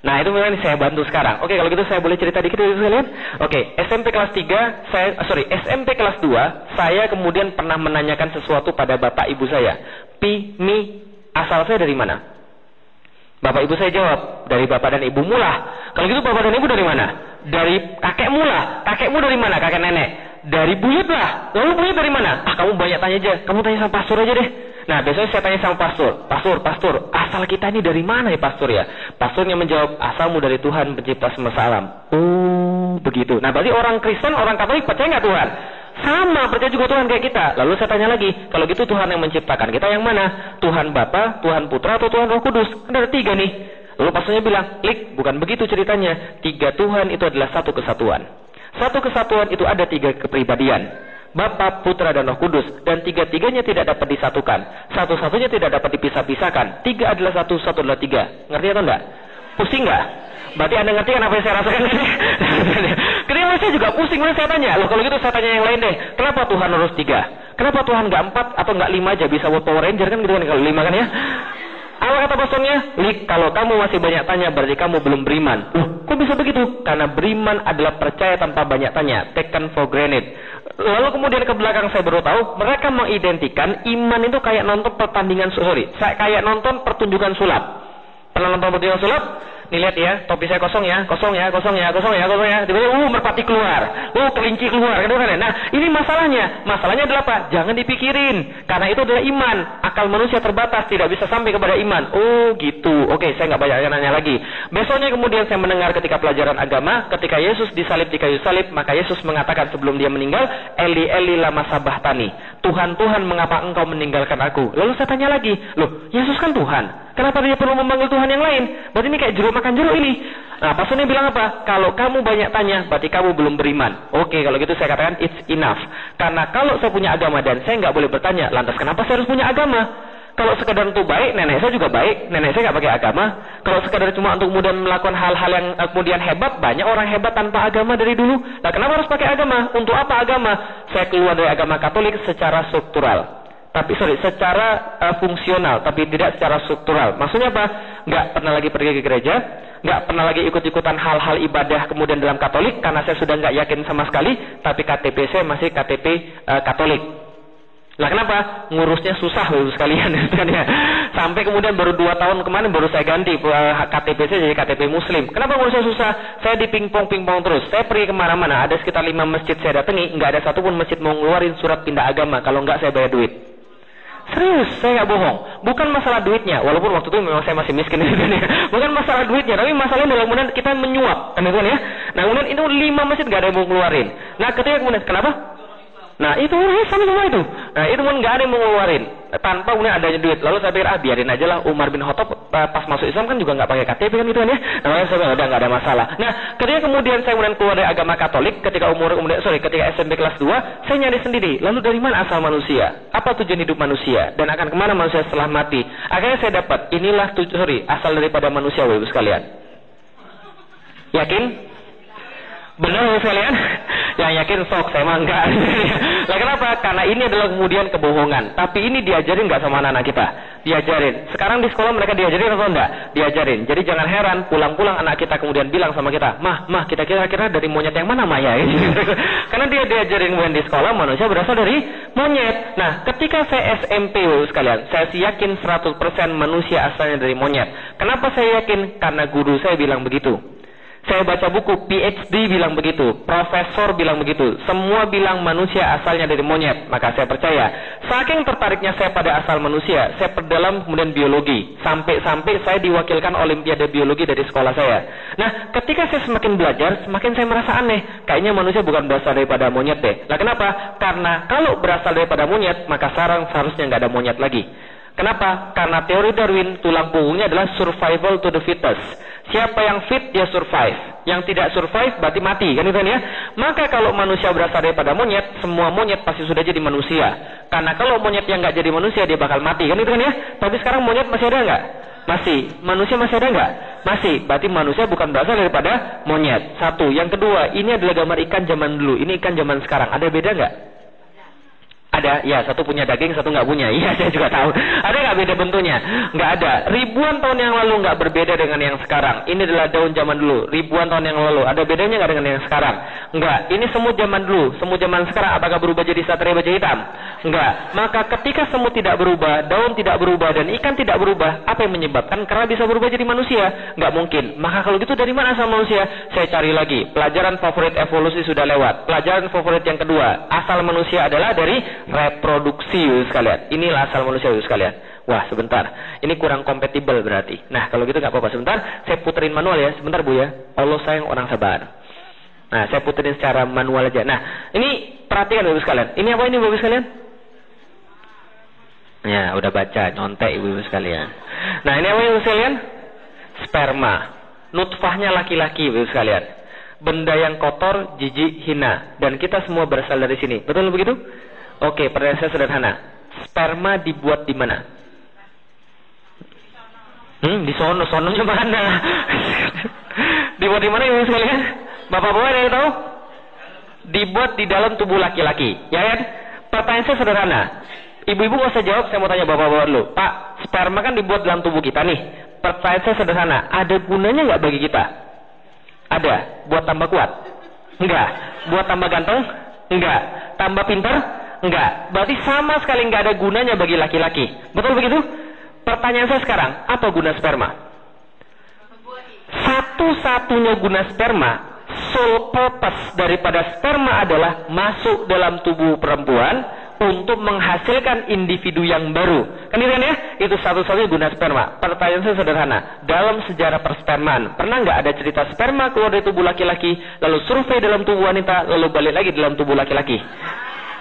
Nah itu memang saya bantu sekarang. Oke kalau gitu saya boleh cerita dikit ya sekalian. Oke SMP kelas 3, saya sorry SMP kelas 2, saya kemudian pernah menanyakan sesuatu pada bapak ibu saya. Pi, mi, asal saya dari mana? Bapak ibu saya jawab, dari bapak dan ibu mula. Kalau gitu bapak dan ibu dari mana? Dari kakekmu lah. Kakekmu dari mana? Kakek nenek. Dari buyut lah. Lalu buyut dari mana? Ah kamu banyak tanya aja. Kamu tanya sama pastor aja deh. Nah besok saya tanya sama pastor. Pastor, pastor, asal kita ini dari mana ya pastor ya? Pastornya menjawab, asalmu dari Tuhan pencipta semesta alam. Oh begitu. Nah berarti orang Kristen, orang Katolik percaya nggak Tuhan? Sama, percaya juga Tuhan kayak kita. Lalu saya tanya lagi, kalau gitu Tuhan yang menciptakan kita yang mana? Tuhan Bapa, Tuhan Putra, atau Tuhan Roh Kudus? Kan ada tiga nih. Lalu pastornya bilang, Lik, bukan begitu ceritanya. Tiga Tuhan itu adalah satu kesatuan. Satu kesatuan itu ada tiga kepribadian. Bapa, Putra, dan Roh Kudus. Dan tiga-tiganya tidak dapat disatukan. Satu-satunya tidak dapat dipisah-pisahkan. Tiga adalah satu, satu adalah tiga. Ngerti atau enggak? Pusing enggak? Berarti Anda ngerti kan apa yang saya rasakan ini? [LAUGHS] Kenapa saya juga pusing, Kemudian saya tanya. Loh kalau gitu saya tanya yang lain deh. Kenapa Tuhan harus tiga? Kenapa Tuhan nggak empat atau nggak lima aja bisa buat Power Ranger kan gitu kan kalau lima kan ya? Apa kata pastornya? Lik, kalau kamu masih banyak tanya berarti kamu belum beriman. Loh, kok bisa begitu? Karena beriman adalah percaya tanpa banyak tanya, taken for granted. Lalu kemudian ke belakang saya baru tahu, mereka mengidentikan iman itu kayak nonton pertandingan sorry, kayak nonton pertunjukan sulap. Pernah nonton pertunjukan sulap? Nih lihat ya, topi saya kosong ya, kosong ya, kosong ya, kosong ya, kosong ya. Tiba-tiba, uh, merpati keluar, uh, kelinci keluar, gitu kan ya. Nah, ini masalahnya. Masalahnya adalah apa? Jangan dipikirin, karena itu adalah iman. Akal manusia terbatas, tidak bisa sampai kepada iman. Oh, gitu. Oke, saya nggak banyak nanya lagi. Besoknya kemudian saya mendengar ketika pelajaran agama, ketika Yesus disalib di kayu salib, maka Yesus mengatakan sebelum dia meninggal, Eli Eli lama sabah tani. Tuhan Tuhan, mengapa engkau meninggalkan aku? Lalu saya tanya lagi, loh, Yesus kan Tuhan. Kenapa dia perlu memanggil Tuhan yang lain? Berarti ini kayak jeruk makan jeruk ini. Nah, pastornya bilang apa? Kalau kamu banyak tanya, berarti kamu belum beriman. Oke, kalau gitu saya katakan it's enough. Karena kalau saya punya agama dan saya nggak boleh bertanya, lantas kenapa saya harus punya agama? Kalau sekedar untuk baik, nenek saya juga baik. Nenek saya nggak pakai agama. Kalau sekedar cuma untuk kemudian melakukan hal-hal yang eh, kemudian hebat, banyak orang hebat tanpa agama dari dulu. Nah, kenapa harus pakai agama? Untuk apa agama? Saya keluar dari agama Katolik secara struktural. Tapi sorry, secara uh, fungsional, tapi tidak secara struktural. Maksudnya apa? Nggak pernah lagi pergi ke gereja, nggak pernah lagi ikut-ikutan hal-hal ibadah kemudian dalam Katolik karena saya sudah nggak yakin sama sekali. Tapi KTP saya masih KTP uh, Katolik. Lah kenapa? Ngurusnya susah loh sekalian [LAUGHS] ya. Sampai kemudian baru dua tahun kemarin baru saya ganti uh, KTP saya jadi KTP Muslim. Kenapa ngurusnya susah? Saya di pingpong pingpong terus. Saya pergi ke mana-mana. Ada sekitar lima masjid saya datangi, nggak ada satupun masjid mau ngeluarin surat pindah agama. Kalau nggak saya bayar duit. Serius, saya nggak bohong. Bukan masalah duitnya, walaupun waktu itu memang saya masih miskin. [LAUGHS] Bukan masalah duitnya, tapi masalahnya dalam kemudian kita menyuap, kan ya. Nah kemudian itu lima masjid nggak ada yang mau ngeluarin. Nah ketika kemudian kenapa? Nah itu orangnya sama semua itu. Nah itu pun nggak ada yang mau ngeluarin tanpa kemudian adanya duit. Lalu saya pikir ah biarin aja lah Umar bin Khattab eh, pas masuk Islam kan juga nggak pakai KTP kan gitu kan ya. Nah saya bilang udah nggak ada masalah. Nah ketika kemudian saya kemudian keluar dari agama Katolik ketika umur kemudian sorry ketika SMP kelas 2 saya nyari sendiri. Lalu dari mana asal manusia? Apa tujuan hidup manusia? Dan akan ke mana manusia setelah mati? Akhirnya saya dapat inilah tujuan sorry asal daripada manusia ibu sekalian. Yakin? Benar ya sekalian? Yang yakin sok, saya mah enggak. [LAUGHS] lah kenapa? Karena ini adalah kemudian kebohongan. Tapi ini diajarin nggak sama anak-anak kita? Diajarin. Sekarang di sekolah mereka diajarin atau enggak? Diajarin. Jadi jangan heran pulang-pulang anak kita kemudian bilang sama kita, "Mah, mah, kita kira-kira dari monyet yang mana, Maya?" [LAUGHS] Karena dia diajarin kemudian di sekolah manusia berasal dari monyet. Nah, ketika saya SMP sekalian, saya yakin 100% manusia asalnya dari monyet. Kenapa saya yakin? Karena guru saya bilang begitu. Saya baca buku PhD bilang begitu, profesor bilang begitu, semua bilang manusia asalnya dari monyet. Maka saya percaya. Saking tertariknya saya pada asal manusia, saya perdalam kemudian biologi. Sampai-sampai saya diwakilkan olimpiade biologi dari sekolah saya. Nah, ketika saya semakin belajar, semakin saya merasa aneh. Kayaknya manusia bukan berasal daripada monyet deh. Nah, kenapa? Karena kalau berasal daripada monyet, maka sekarang seharusnya nggak ada monyet lagi. Kenapa? Karena teori Darwin tulang punggungnya adalah survival to the fittest. Siapa yang fit dia survive. Yang tidak survive berarti mati kan itu ya. Maka kalau manusia berasal daripada monyet, semua monyet pasti sudah jadi manusia. Karena kalau monyet yang nggak jadi manusia dia bakal mati kan itu kan ya. Tapi sekarang monyet masih ada nggak? Masih. Manusia masih ada nggak? Masih. Berarti manusia bukan berasal daripada monyet. Satu. Yang kedua, ini adalah gambar ikan zaman dulu. Ini ikan zaman sekarang. Ada beda nggak? Ada, ya satu punya daging, satu nggak punya. [LAUGHS] Iya, saya juga tahu. Ada nggak beda bentuknya? Nggak ada. Ribuan tahun yang lalu nggak berbeda dengan yang sekarang. Ini adalah daun zaman dulu. Ribuan tahun yang lalu. Ada bedanya nggak dengan yang sekarang? Nggak. Ini semut zaman dulu. Semut zaman sekarang apakah berubah jadi satria baja hitam? Nggak. Maka ketika semut tidak berubah, daun tidak berubah, dan ikan tidak berubah, apa yang menyebabkan? Karena bisa berubah jadi manusia? Nggak mungkin. Maka kalau gitu dari mana asal manusia? Saya cari lagi. Pelajaran favorit evolusi sudah lewat. Pelajaran favorit yang kedua, asal manusia adalah dari reproduksi sekalian. Inilah asal manusia sekalian. Wah sebentar, ini kurang kompatibel berarti. Nah kalau gitu nggak apa-apa sebentar, saya puterin manual ya. Sebentar bu ya. Allah sayang orang sabar. Nah saya puterin secara manual aja. Nah ini perhatikan ibu sekalian. Ini apa ini ibu sekalian? Ya udah baca, nyontek ibu sekalian. Nah ini apa ibu sekalian? Sperma. Nutfahnya laki-laki ibu sekalian. Benda yang kotor, jijik, hina. Dan kita semua berasal dari sini. Betul begitu? Oke, pertanyaan saya sederhana. Sperma dibuat di mana? Hmm, di sono, sononya mana? [LAUGHS] dibuat di mana ibu sekalian? Bapak-bapak ada yang tahu? Dibuat di dalam tubuh laki-laki, ya kan? Pertanyaan saya sederhana. Ibu-ibu nggak usah jawab, saya mau tanya bapak-bapak dulu. Pak, sperma kan dibuat dalam tubuh kita nih. Pertanyaan saya sederhana, ada gunanya nggak bagi kita? Ada. Buat tambah kuat? Enggak. Buat tambah ganteng? Enggak. Tambah pintar? Enggak. Berarti sama sekali enggak ada gunanya bagi laki-laki. Betul begitu? Pertanyaan saya sekarang, apa guna sperma? Satu-satunya guna sperma, sole purpose daripada sperma adalah masuk dalam tubuh perempuan untuk menghasilkan individu yang baru. Kan itu kan ya? Itu satu-satunya guna sperma. Pertanyaan saya sederhana. Dalam sejarah perspermaan, pernah nggak ada cerita sperma keluar dari tubuh laki-laki, lalu survei dalam tubuh wanita, lalu balik lagi dalam tubuh laki-laki?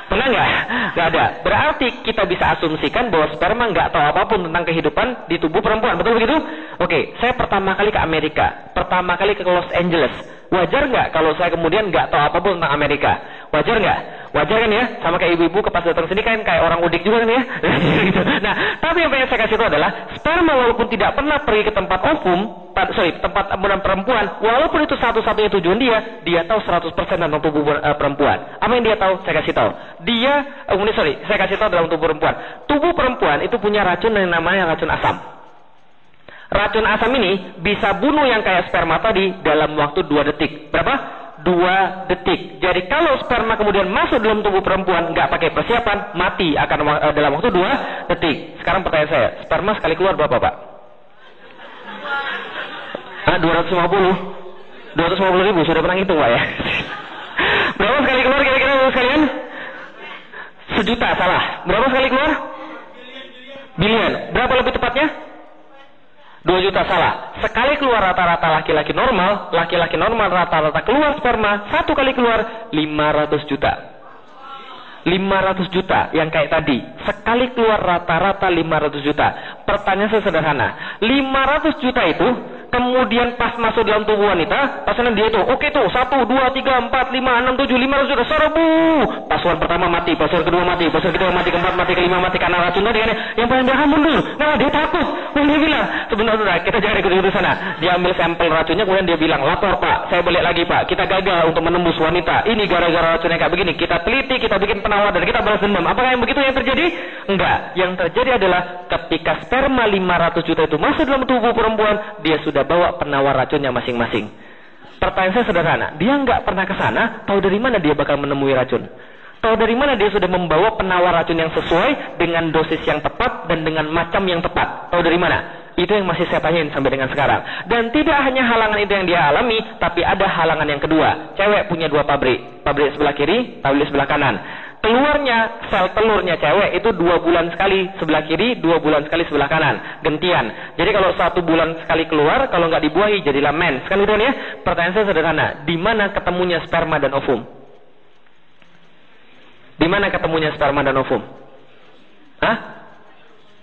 Pernah nggak? Nggak ada. Berarti kita bisa asumsikan bahwa sperma nggak tahu apa pun tentang kehidupan di tubuh perempuan. Betul begitu? Oke, saya pertama kali ke Amerika, pertama kali ke Los Angeles. Wajar nggak kalau saya kemudian nggak tahu apa pun tentang Amerika? Wajar nggak? Wajar kan ya? Sama kayak ibu-ibu ke pas datang sini kan kayak orang udik juga kan ya? [LAUGHS] gitu. Nah, tapi yang pengen saya kasih itu adalah sperma walaupun tidak pernah pergi ke tempat ovum, sorry, tempat ambulan perempuan, walaupun itu satu-satunya tujuan dia, dia tahu 100% tentang tubuh uh, perempuan. Apa yang dia tahu? Saya kasih tahu. Dia, uh, sorry, saya kasih tahu dalam tubuh perempuan. Tubuh perempuan itu punya racun yang namanya racun asam. Racun asam ini bisa bunuh yang kayak sperma tadi dalam waktu 2 detik. Berapa? Dua detik. Jadi kalau sperma kemudian masuk dalam tubuh perempuan nggak pakai persiapan, mati akan uh, dalam waktu dua detik. Sekarang pertanyaan saya, sperma sekali keluar berapa pak? Ah, 250 250 ribu sudah pernah hitung pak ya? [LAUGHS] berapa sekali keluar kira-kira sekalian? Sejuta salah. Berapa sekali keluar? Bilion. Berapa lebih tepatnya? 2 juta salah. Sekali keluar rata-rata laki-laki normal, laki-laki normal rata-rata keluar sperma, satu kali keluar 500 juta. 500 juta yang kayak tadi. Sekali keluar rata-rata 500 juta. Pertanyaan sederhana. 500 juta itu Kemudian pas masuk dalam tubuh wanita, pasangan dia itu, oke okay tuh, satu, dua, tiga, empat, lima, enam, tujuh, lima, sudah serbu. Pasukan pertama mati, pasukan kedua mati, pasukan kedua mati, keempat mati, kelima mati karena racun tadi kan. Yang paling belakang mundur. Nah dia takut. Kemudian dia bilang, sebentar sudah, kita jangan ikut ikut sana. Dia ambil sampel racunnya, kemudian dia bilang, lapor pak, saya balik lagi pak, kita gagal untuk menembus wanita. Ini gara-gara racunnya kayak begini. Kita teliti, kita bikin penawar dan kita balas dendam. Apakah yang begitu yang terjadi? Enggak. Yang terjadi adalah ketika sperma 500 juta itu masuk dalam tubuh perempuan, dia sudah bawa penawar racunnya masing-masing. Pertanyaan saya sederhana, dia nggak pernah ke sana, tahu dari mana dia bakal menemui racun? Tahu dari mana dia sudah membawa penawar racun yang sesuai dengan dosis yang tepat dan dengan macam yang tepat? Tahu dari mana? Itu yang masih saya tanyain sampai dengan sekarang. Dan tidak hanya halangan itu yang dia alami, tapi ada halangan yang kedua. Cewek punya dua pabrik. Pabrik sebelah kiri, pabrik sebelah kanan keluarnya sel telurnya cewek itu dua bulan sekali sebelah kiri, dua bulan sekali sebelah kanan, gentian. Jadi kalau satu bulan sekali keluar, kalau nggak dibuahi jadilah mens. Kan gitu ya? Pertanyaan saya sederhana, di mana ketemunya sperma dan ovum? Di mana ketemunya sperma dan ovum? Hah?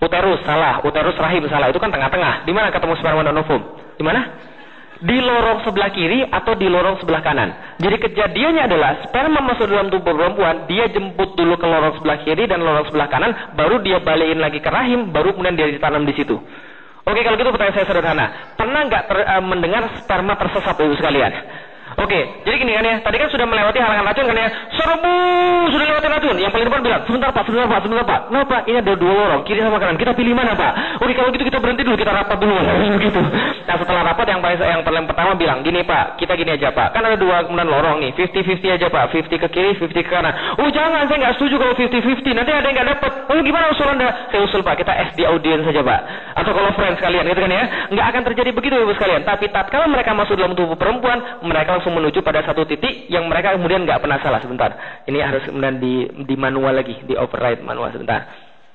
Uterus salah, uterus rahim salah. Itu kan tengah-tengah. Di mana ketemu sperma dan ovum? Di mana? Di lorong sebelah kiri atau di lorong sebelah kanan. Jadi kejadiannya adalah sperma masuk dalam tubuh perempuan, dia jemput dulu ke lorong sebelah kiri dan lorong sebelah kanan, baru dia balikin lagi ke rahim, baru kemudian dia ditanam di situ. Oke, kalau gitu pertanyaan saya sederhana. Pernah nggak uh, mendengar sperma tersesat ibu sekalian? Oke, jadi gini kan ya, tadi kan sudah melewati halangan racun kan ya, serbu sudah lewati racun. Yang paling depan bilang, sebentar pak, sebentar pak, sebentar pak. Kenapa? Ini ada dua lorong, kiri sama kanan. Kita pilih mana pak? Oke, kalau gitu kita berhenti dulu, kita rapat dulu. [LAUGHS] gitu. Nah setelah rapat yang paling yang paling pertama bilang, gini pak, kita gini aja pak. Kan ada dua kemudian lorong nih, 50-50 aja pak, 50 ke kiri, 50 ke kanan. Oh jangan, saya nggak setuju kalau 50-50. Nanti ada yang nggak dapat. Oh gimana usul anda? Saya usul pak, kita SD audience saja pak. Atau kalau friends kalian, gitu kan ya? Nggak akan terjadi begitu ibu sekalian. Tapi tatkala mereka masuk dalam tubuh perempuan, mereka langsung menuju pada satu titik yang mereka kemudian nggak pernah salah sebentar. Ini harus kemudian di, di manual lagi, di override manual sebentar.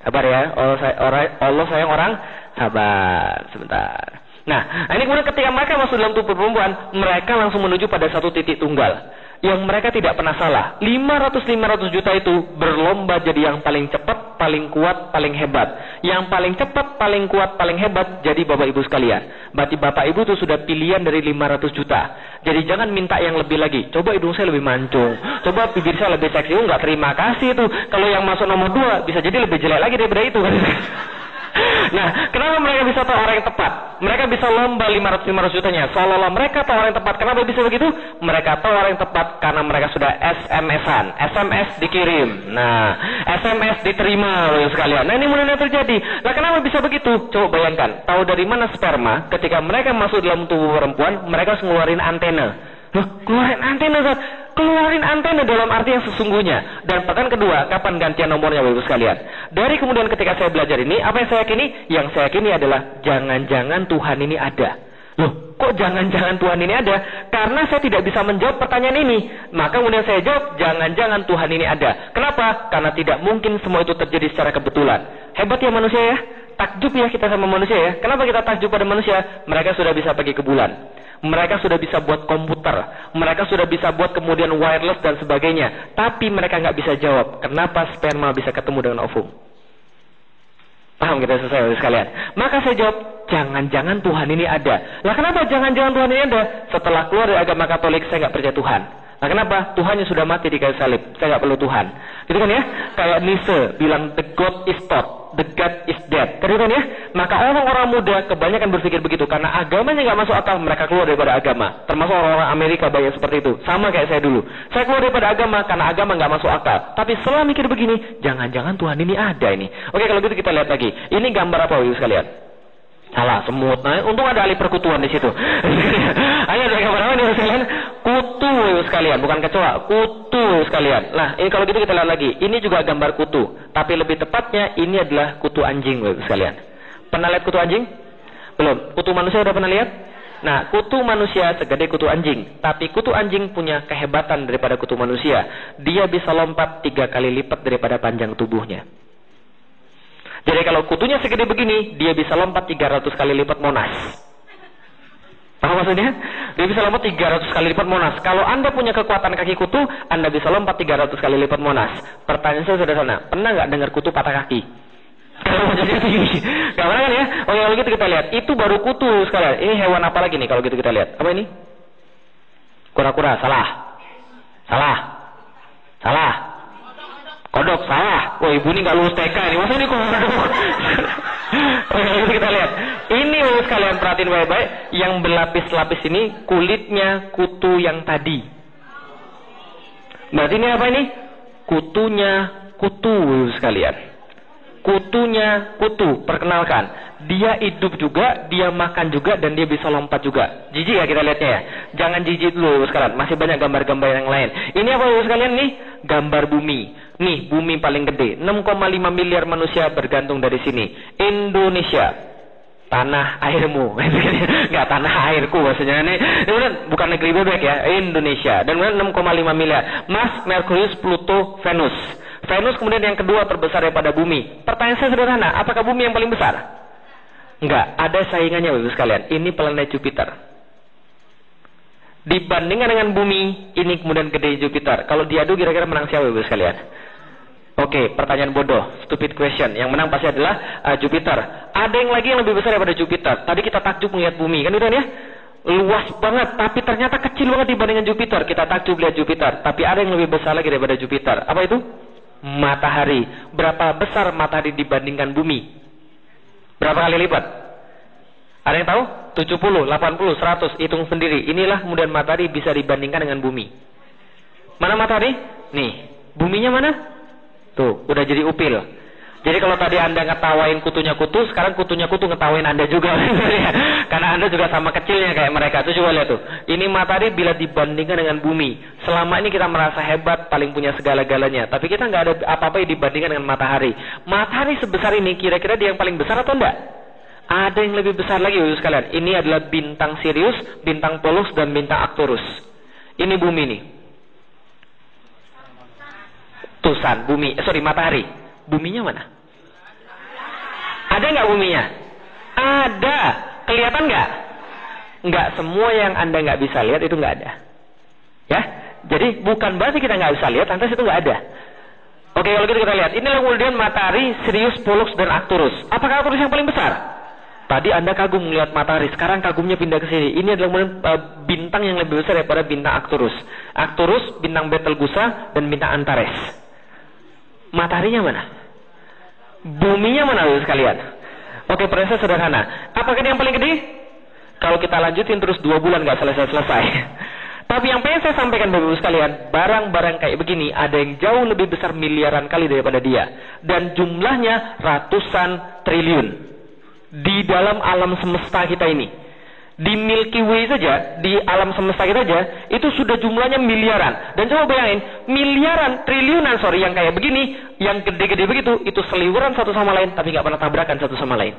Sabar ya, Allah, saya, Allah sayang orang sabar sebentar. Nah, ini kemudian ketika mereka masuk dalam tubuh perempuan, mereka langsung menuju pada satu titik tunggal yang mereka tidak pernah salah. 500-500 juta itu berlomba jadi yang paling cepat, paling kuat, paling hebat. Yang paling cepat, paling kuat, paling hebat jadi Bapak Ibu sekalian. Berarti Bapak Ibu itu sudah pilihan dari 500 juta. Jadi jangan minta yang lebih lagi. Coba hidung saya lebih mancung. Coba bibir saya lebih seksi. Oh, enggak terima kasih itu. Kalau yang masuk nomor 2 bisa jadi lebih jelek lagi daripada itu. Nah, kenapa mereka bisa tahu orang yang tepat? Mereka bisa lomba 500-500 jutanya. Seolah-olah mereka tahu orang yang tepat. Kenapa bisa begitu? Mereka tahu orang yang tepat karena mereka sudah SMS-an. SMS dikirim. Nah, SMS diterima loh sekalian. Nah, ini mulai terjadi. Nah, kenapa bisa begitu? Coba bayangkan. Tahu dari mana sperma ketika mereka masuk dalam tubuh perempuan, mereka harus ngeluarin antena. Loh, keluarin antena, Zat keluarin antena dalam arti yang sesungguhnya. Dan pekan kedua, kapan gantian nomornya Bapak sekalian? Dari kemudian ketika saya belajar ini, apa yang saya yakini? Yang saya yakini adalah jangan-jangan Tuhan ini ada. Loh, kok jangan-jangan Tuhan ini ada? Karena saya tidak bisa menjawab pertanyaan ini. Maka kemudian saya jawab, jangan-jangan Tuhan ini ada. Kenapa? Karena tidak mungkin semua itu terjadi secara kebetulan. Hebat ya manusia ya? Takjub ya kita sama manusia ya? Kenapa kita takjub pada manusia? Mereka sudah bisa pergi ke bulan. Mereka sudah bisa buat komputer, mereka sudah bisa buat kemudian wireless dan sebagainya. Tapi mereka nggak bisa jawab, kenapa sperma bisa ketemu dengan ovum? Paham kita selesai sekalian? Maka saya jawab, jangan-jangan Tuhan ini ada. Lah kenapa jangan-jangan Tuhan ini ada? Setelah keluar dari agama Katolik, saya nggak percaya Tuhan. Nah, kenapa? Tuhan yang sudah mati di kayu salib. Saya nggak perlu Tuhan. Gitu kan ya? Kayak Nise bilang the God is taught, the God is dead. Gitu kan ya? Maka orang-orang muda kebanyakan berpikir begitu karena agamanya nggak masuk akal, mereka keluar daripada agama. Termasuk orang-orang Amerika banyak seperti itu. Sama kayak saya dulu. Saya keluar daripada agama karena agama nggak masuk akal. Tapi setelah mikir begini, jangan-jangan Tuhan ini ada ini. Oke, kalau gitu kita lihat lagi. Ini gambar apa, Ibu sekalian? Salah, semut. Nah, untung ada ahli perkutuan di situ. [LAUGHS] Ayo ada gambar apa nih sekalian? Kutu sekalian, bukan kecoa. Kutu sekalian. Nah, ini kalau gitu kita lihat lagi. Ini juga gambar kutu. Tapi lebih tepatnya ini adalah kutu anjing sekalian. Pernah lihat kutu anjing? Belum. Kutu manusia udah pernah lihat? Nah, kutu manusia segede kutu anjing. Tapi kutu anjing punya kehebatan daripada kutu manusia. Dia bisa lompat tiga kali lipat daripada panjang tubuhnya. Jadi kalau kutunya segede begini, dia bisa lompat 300 kali lipat Monas. Paham maksudnya? Dia bisa lompat 300 kali lipat Monas. Kalau Anda punya kekuatan kaki kutu, Anda bisa lompat 300 kali lipat Monas. Pertanyaan saya sederhana, pernah nggak dengar kutu patah kaki? Kalau [LAUGHS] jadi tinggi. Gak pernah kan ya? Oke kalau gitu kita lihat. Itu baru kutu sekalian. Ini hewan apa lagi nih kalau gitu kita lihat? Apa ini? Kura-kura. Salah. Salah. Salah. Kodok salah. Wah ibu ini nggak lulus TK ini. Masa ini kodok? [LAUGHS] Oke, kita lihat. Ini lulus kalian perhatiin baik-baik. Yang berlapis-lapis ini kulitnya kutu yang tadi. Berarti ini apa ini? Kutunya kutu sekalian. Kutunya kutu. Perkenalkan. Dia hidup juga, dia makan juga, dan dia bisa lompat juga. Jijik ya kita lihatnya ya. Jangan jijik dulu sekalian. Masih banyak gambar-gambar yang lain. Ini apa sekalian nih? Gambar bumi Nih, bumi paling gede. 6,5 miliar manusia bergantung dari sini. Indonesia. Tanah airmu. [LAUGHS] Enggak tanah airku maksudnya. Ini, ini bukan negeri bebek ya. Indonesia. Dan kemudian 6,5 miliar. Mars, Merkurius, Pluto, Venus. Venus kemudian yang kedua terbesar daripada bumi. Pertanyaan saya sederhana. Apakah bumi yang paling besar? Enggak. Ada saingannya Bapak sekalian. Ini planet Jupiter dibandingkan dengan bumi ini kemudian gede Jupiter. Kalau diadu kira-kira menang siapa Bapak sekalian? Oke, okay, pertanyaan bodoh, stupid question. Yang menang pasti adalah uh, Jupiter. Ada yang lagi yang lebih besar daripada Jupiter. Tadi kita takjub melihat bumi, kan itu ya? Luas banget, tapi ternyata kecil banget dibandingkan Jupiter. Kita takjub lihat Jupiter, tapi ada yang lebih besar lagi daripada Jupiter. Apa itu? Matahari. Berapa besar matahari dibandingkan bumi? Berapa kali lipat? Ada yang tahu? 70, 80, 100, hitung sendiri. Inilah kemudian matahari bisa dibandingkan dengan bumi. Mana matahari? Nih, buminya mana? Tuh, udah jadi upil. Jadi kalau tadi Anda ngetawain kutunya kutu, sekarang kutunya kutu ngetawain Anda juga. [LAUGHS] Karena Anda juga sama kecilnya kayak mereka. Itu coba lihat tuh. Ini matahari bila dibandingkan dengan bumi. Selama ini kita merasa hebat, paling punya segala-galanya. Tapi kita nggak ada apa-apa yang dibandingkan dengan matahari. Matahari sebesar ini, kira-kira dia yang paling besar atau enggak? Ada yang lebih besar lagi, Bapak sekalian. Ini adalah bintang Sirius, bintang Polus, dan bintang Arcturus. Ini bumi nih. Tusan, bumi, eh, sorry matahari. Buminya mana? Ada nggak buminya? Ada. Kelihatan nggak? Nggak semua yang anda nggak bisa lihat itu nggak ada. Ya, jadi bukan berarti kita nggak bisa lihat, lantas itu nggak ada. Oke, kalau gitu kita lihat. Inilah kemudian matahari, Sirius, Pollux, dan Arcturus. Apakah Arcturus yang paling besar? Tadi Anda kagum melihat matahari, sekarang kagumnya pindah ke sini. Ini adalah uh, bintang yang lebih besar daripada bintang Arcturus. Arcturus, bintang Betelgeuse, dan bintang Antares. Mataharinya mana? Buminya mana Bapak sekalian? Oke, pertanyaan sederhana. Apakah yang paling gede? Kalau kita lanjutin terus dua bulan nggak selesai-selesai. [LAUGHS] Tapi yang pengen saya sampaikan Bapak Ibu sekalian, barang-barang kayak begini ada yang jauh lebih besar miliaran kali daripada dia. Dan jumlahnya ratusan triliun. Di dalam alam semesta kita ini di Milky Way saja, di alam semesta kita saja, itu sudah jumlahnya miliaran. Dan coba bayangin, miliaran, triliunan, sorry, yang kayak begini, yang gede-gede begitu, itu seliweran satu sama lain, tapi nggak pernah tabrakan satu sama lain.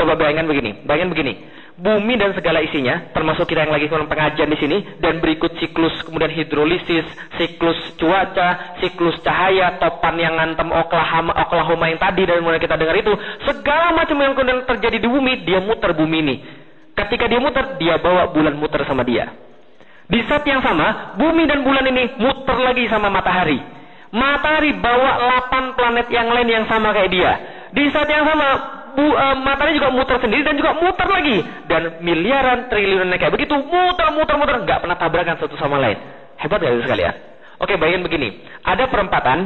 Coba bayangkan begini, bayangkan begini. Bumi dan segala isinya, termasuk kita yang lagi pengajian di sini, dan berikut siklus kemudian hidrolisis, siklus cuaca, siklus cahaya, topan yang ngantem Oklahoma, Oklahoma yang tadi dan mulai kita dengar itu, segala macam yang kemudian terjadi di bumi, dia muter bumi ini. Ketika dia muter, dia bawa bulan muter sama dia. Di saat yang sama, bumi dan bulan ini muter lagi sama matahari. Matahari bawa 8 planet yang lain yang sama kayak dia. Di saat yang sama, bu, uh, matahari juga muter sendiri dan juga muter lagi. Dan miliaran, triliunan kayak begitu, muter, muter, muter. Nggak pernah tabrakan satu sama lain. Hebat gak sekalian? Oke, bayangin begini. Ada perempatan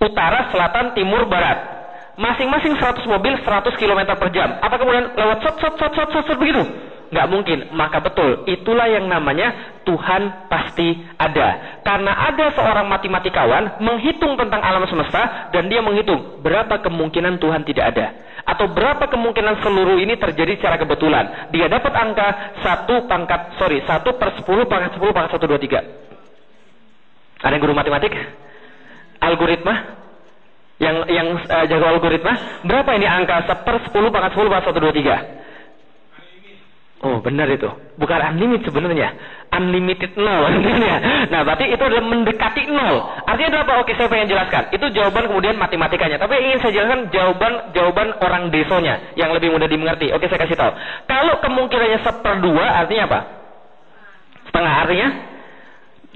utara, selatan, timur, barat. Masing-masing 100 mobil 100 km per jam. Apa kemudian lewat sot sot sot sot, sot begitu? Nggak mungkin. Maka betul, itulah yang namanya Tuhan pasti ada. Karena ada seorang matematikawan menghitung tentang alam semesta dan dia menghitung berapa kemungkinan Tuhan tidak ada. Atau berapa kemungkinan seluruh ini terjadi secara kebetulan. Dia dapat angka 1 pangkat, sorry, 1 per 10 pangkat 10 pangkat 1, 2, 3. Ada yang guru matematik? Algoritma? yang yang uh, jago algoritma berapa ini angka seper 10 pangkat 10 pangkat 1 2 3 Oh benar itu. Bukan unlimited sebenarnya. Unlimited nol [LAUGHS] nah berarti itu adalah mendekati nol. Artinya adalah apa? Oke saya pengen jelaskan. Itu jawaban kemudian matematikanya. Tapi ingin saya jelaskan jawaban jawaban orang desonya yang lebih mudah dimengerti. Oke saya kasih tahu. Kalau kemungkinannya seperdua artinya apa? Setengah artinya?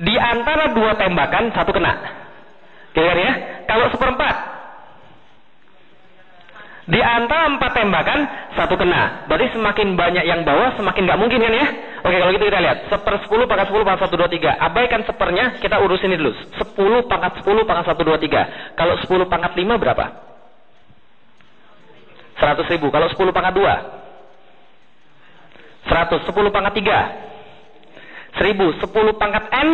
Di antara dua tembakan satu kena. Kira-kira ya? Kalau seperempat di antara empat tembakan, satu kena. Berarti semakin banyak yang bawah, semakin nggak mungkin kan ya? Oke, kalau gitu kita lihat. Seper sepuluh pangkat sepuluh pangkat satu dua tiga. Abaikan sepernya, kita urusin ini dulu. Sepuluh pangkat sepuluh pangkat satu dua tiga. Kalau sepuluh pangkat lima berapa? Seratus ribu. Kalau sepuluh pangkat dua? Seratus. Sepuluh pangkat tiga? Seribu. Sepuluh pangkat N?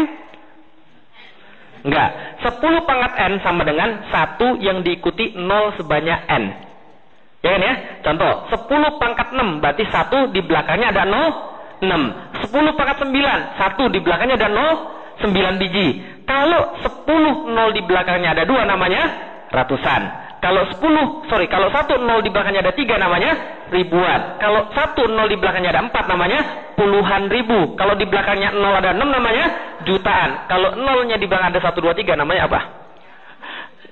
Enggak. Sepuluh pangkat N sama dengan satu yang diikuti nol sebanyak N. Ya kan ya? Contoh, 10 pangkat 6 berarti 1 di belakangnya ada 0, 6. 10 pangkat 9, 1 di belakangnya ada 0, 9 biji. Kalau 10 0 di belakangnya ada 2 namanya ratusan. Kalau 10, sorry, kalau 1 0 di belakangnya ada 3 namanya ribuan. Kalau 1 0 di belakangnya ada 4 namanya puluhan ribu. Kalau di belakangnya 0 ada 6 namanya jutaan. Kalau 0-nya di belakang ada 1 2 3 namanya apa?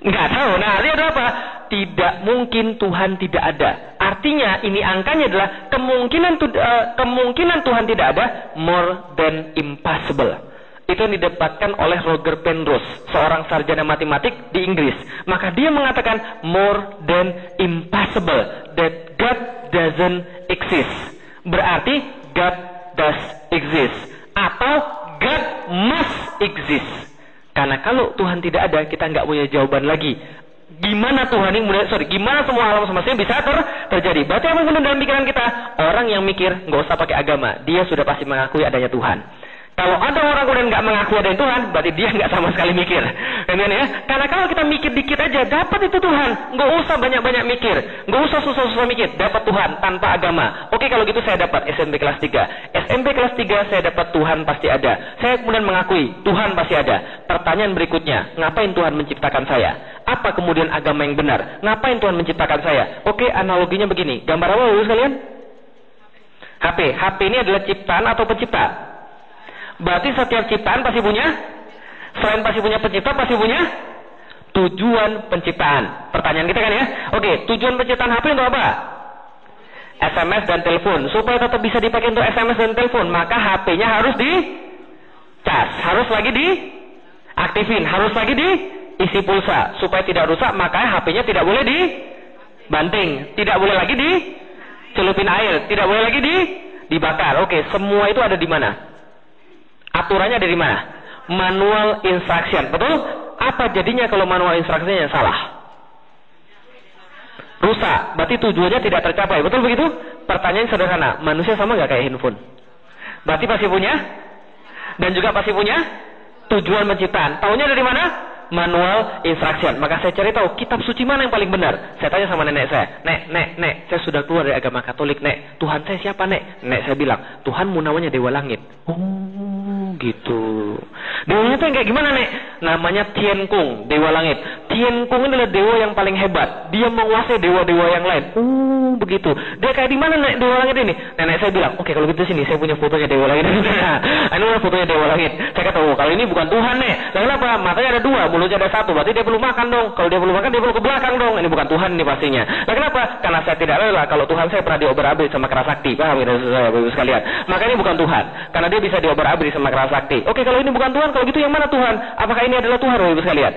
Nggak tahu. Nah, adalah apa? Tidak mungkin Tuhan tidak ada. Artinya ini angkanya adalah kemungkinan uh, kemungkinan Tuhan tidak ada more than impossible. Itu yang didapatkan oleh Roger Penrose, seorang sarjana matematik di Inggris. Maka dia mengatakan more than impossible that God doesn't exist. Berarti God does exist atau God must exist. Karena kalau Tuhan tidak ada, kita nggak punya jawaban lagi. Gimana Tuhan ini mulai, sorry, gimana semua alam semesta bisa ter, terjadi? Berarti apa dalam pikiran kita? Orang yang mikir nggak usah pakai agama, dia sudah pasti mengakui adanya Tuhan. Kalau ada orang kemudian nggak mengaku ada Tuhan, berarti dia nggak sama sekali mikir. Kemudian ya, karena kalau kita mikir dikit aja, dapat itu Tuhan. Nggak usah banyak-banyak mikir, nggak usah susah-susah mikir, dapat Tuhan tanpa agama. Oke kalau gitu saya dapat SMP kelas 3. SMP kelas 3 saya dapat Tuhan pasti ada. Saya kemudian mengakui Tuhan pasti ada. Pertanyaan berikutnya, ngapain Tuhan menciptakan saya? Apa kemudian agama yang benar? Ngapain Tuhan menciptakan saya? Oke, analoginya begini. Gambar apa dulu sekalian? HP. HP ini adalah ciptaan atau pencipta? Berarti setiap ciptaan pasti punya selain pasti punya pencipta pasti punya tujuan penciptaan. Pertanyaan kita kan ya. Oke, tujuan penciptaan HP untuk apa? SMS dan telepon. Supaya tetap bisa dipakai untuk SMS dan telepon, maka HP-nya harus di cas, harus lagi di aktifin, harus lagi di isi pulsa supaya tidak rusak, maka HP-nya tidak boleh di banting, tidak boleh lagi di celupin air, tidak boleh lagi di dibakar. Oke, semua itu ada di mana? Aturannya dari mana? Manual instruction. Betul? Apa jadinya kalau manual instructionnya salah? Rusak. Berarti tujuannya tidak tercapai. Betul begitu? Pertanyaan sederhana. Manusia sama nggak kayak handphone? Berarti pasti punya? Dan juga pasti punya tujuan penciptaan. Tahunya dari mana? manual instruction. Maka saya cari tahu kitab suci mana yang paling benar. Saya tanya sama nenek saya, nek, nek, nek, saya sudah keluar dari agama Katolik, nek. Tuhan saya siapa, nek? Nek saya bilang, Tuhanmu namanya Dewa Langit. Oh, gitu. Dewanya tuh yang kayak gimana, nek? Namanya Tian Kung, Dewa Langit. Tian Kung adalah dewa yang paling hebat. Dia menguasai dewa-dewa yang lain. Oh, begitu. Dia kayak di mana, nek? Dewa Langit ini? Nenek saya bilang, oke kalau gitu sini, saya punya fotonya Dewa Langit. [LAUGHS] ini adalah fotonya Dewa Langit. Saya kata, oh, kalau ini bukan Tuhan, nek. Lalu kenapa? Matanya ada dua, mulutnya ada satu. Berarti dia perlu makan dong. Kalau dia perlu makan, dia perlu ke belakang dong. Ini bukan Tuhan ini pastinya. Nah, kenapa? Karena saya tidak rela kalau Tuhan saya pernah diobar-abrik sama kerasakti. Paham ya, saya, Bapak sekalian? Maka ini bukan Tuhan. Karena dia bisa diobar-abrik sama kerasakti. Oke, kalau ini bukan Tuhan, kalau gitu yang mana Tuhan? Apakah ini adalah Tuhan, Bapak sekalian?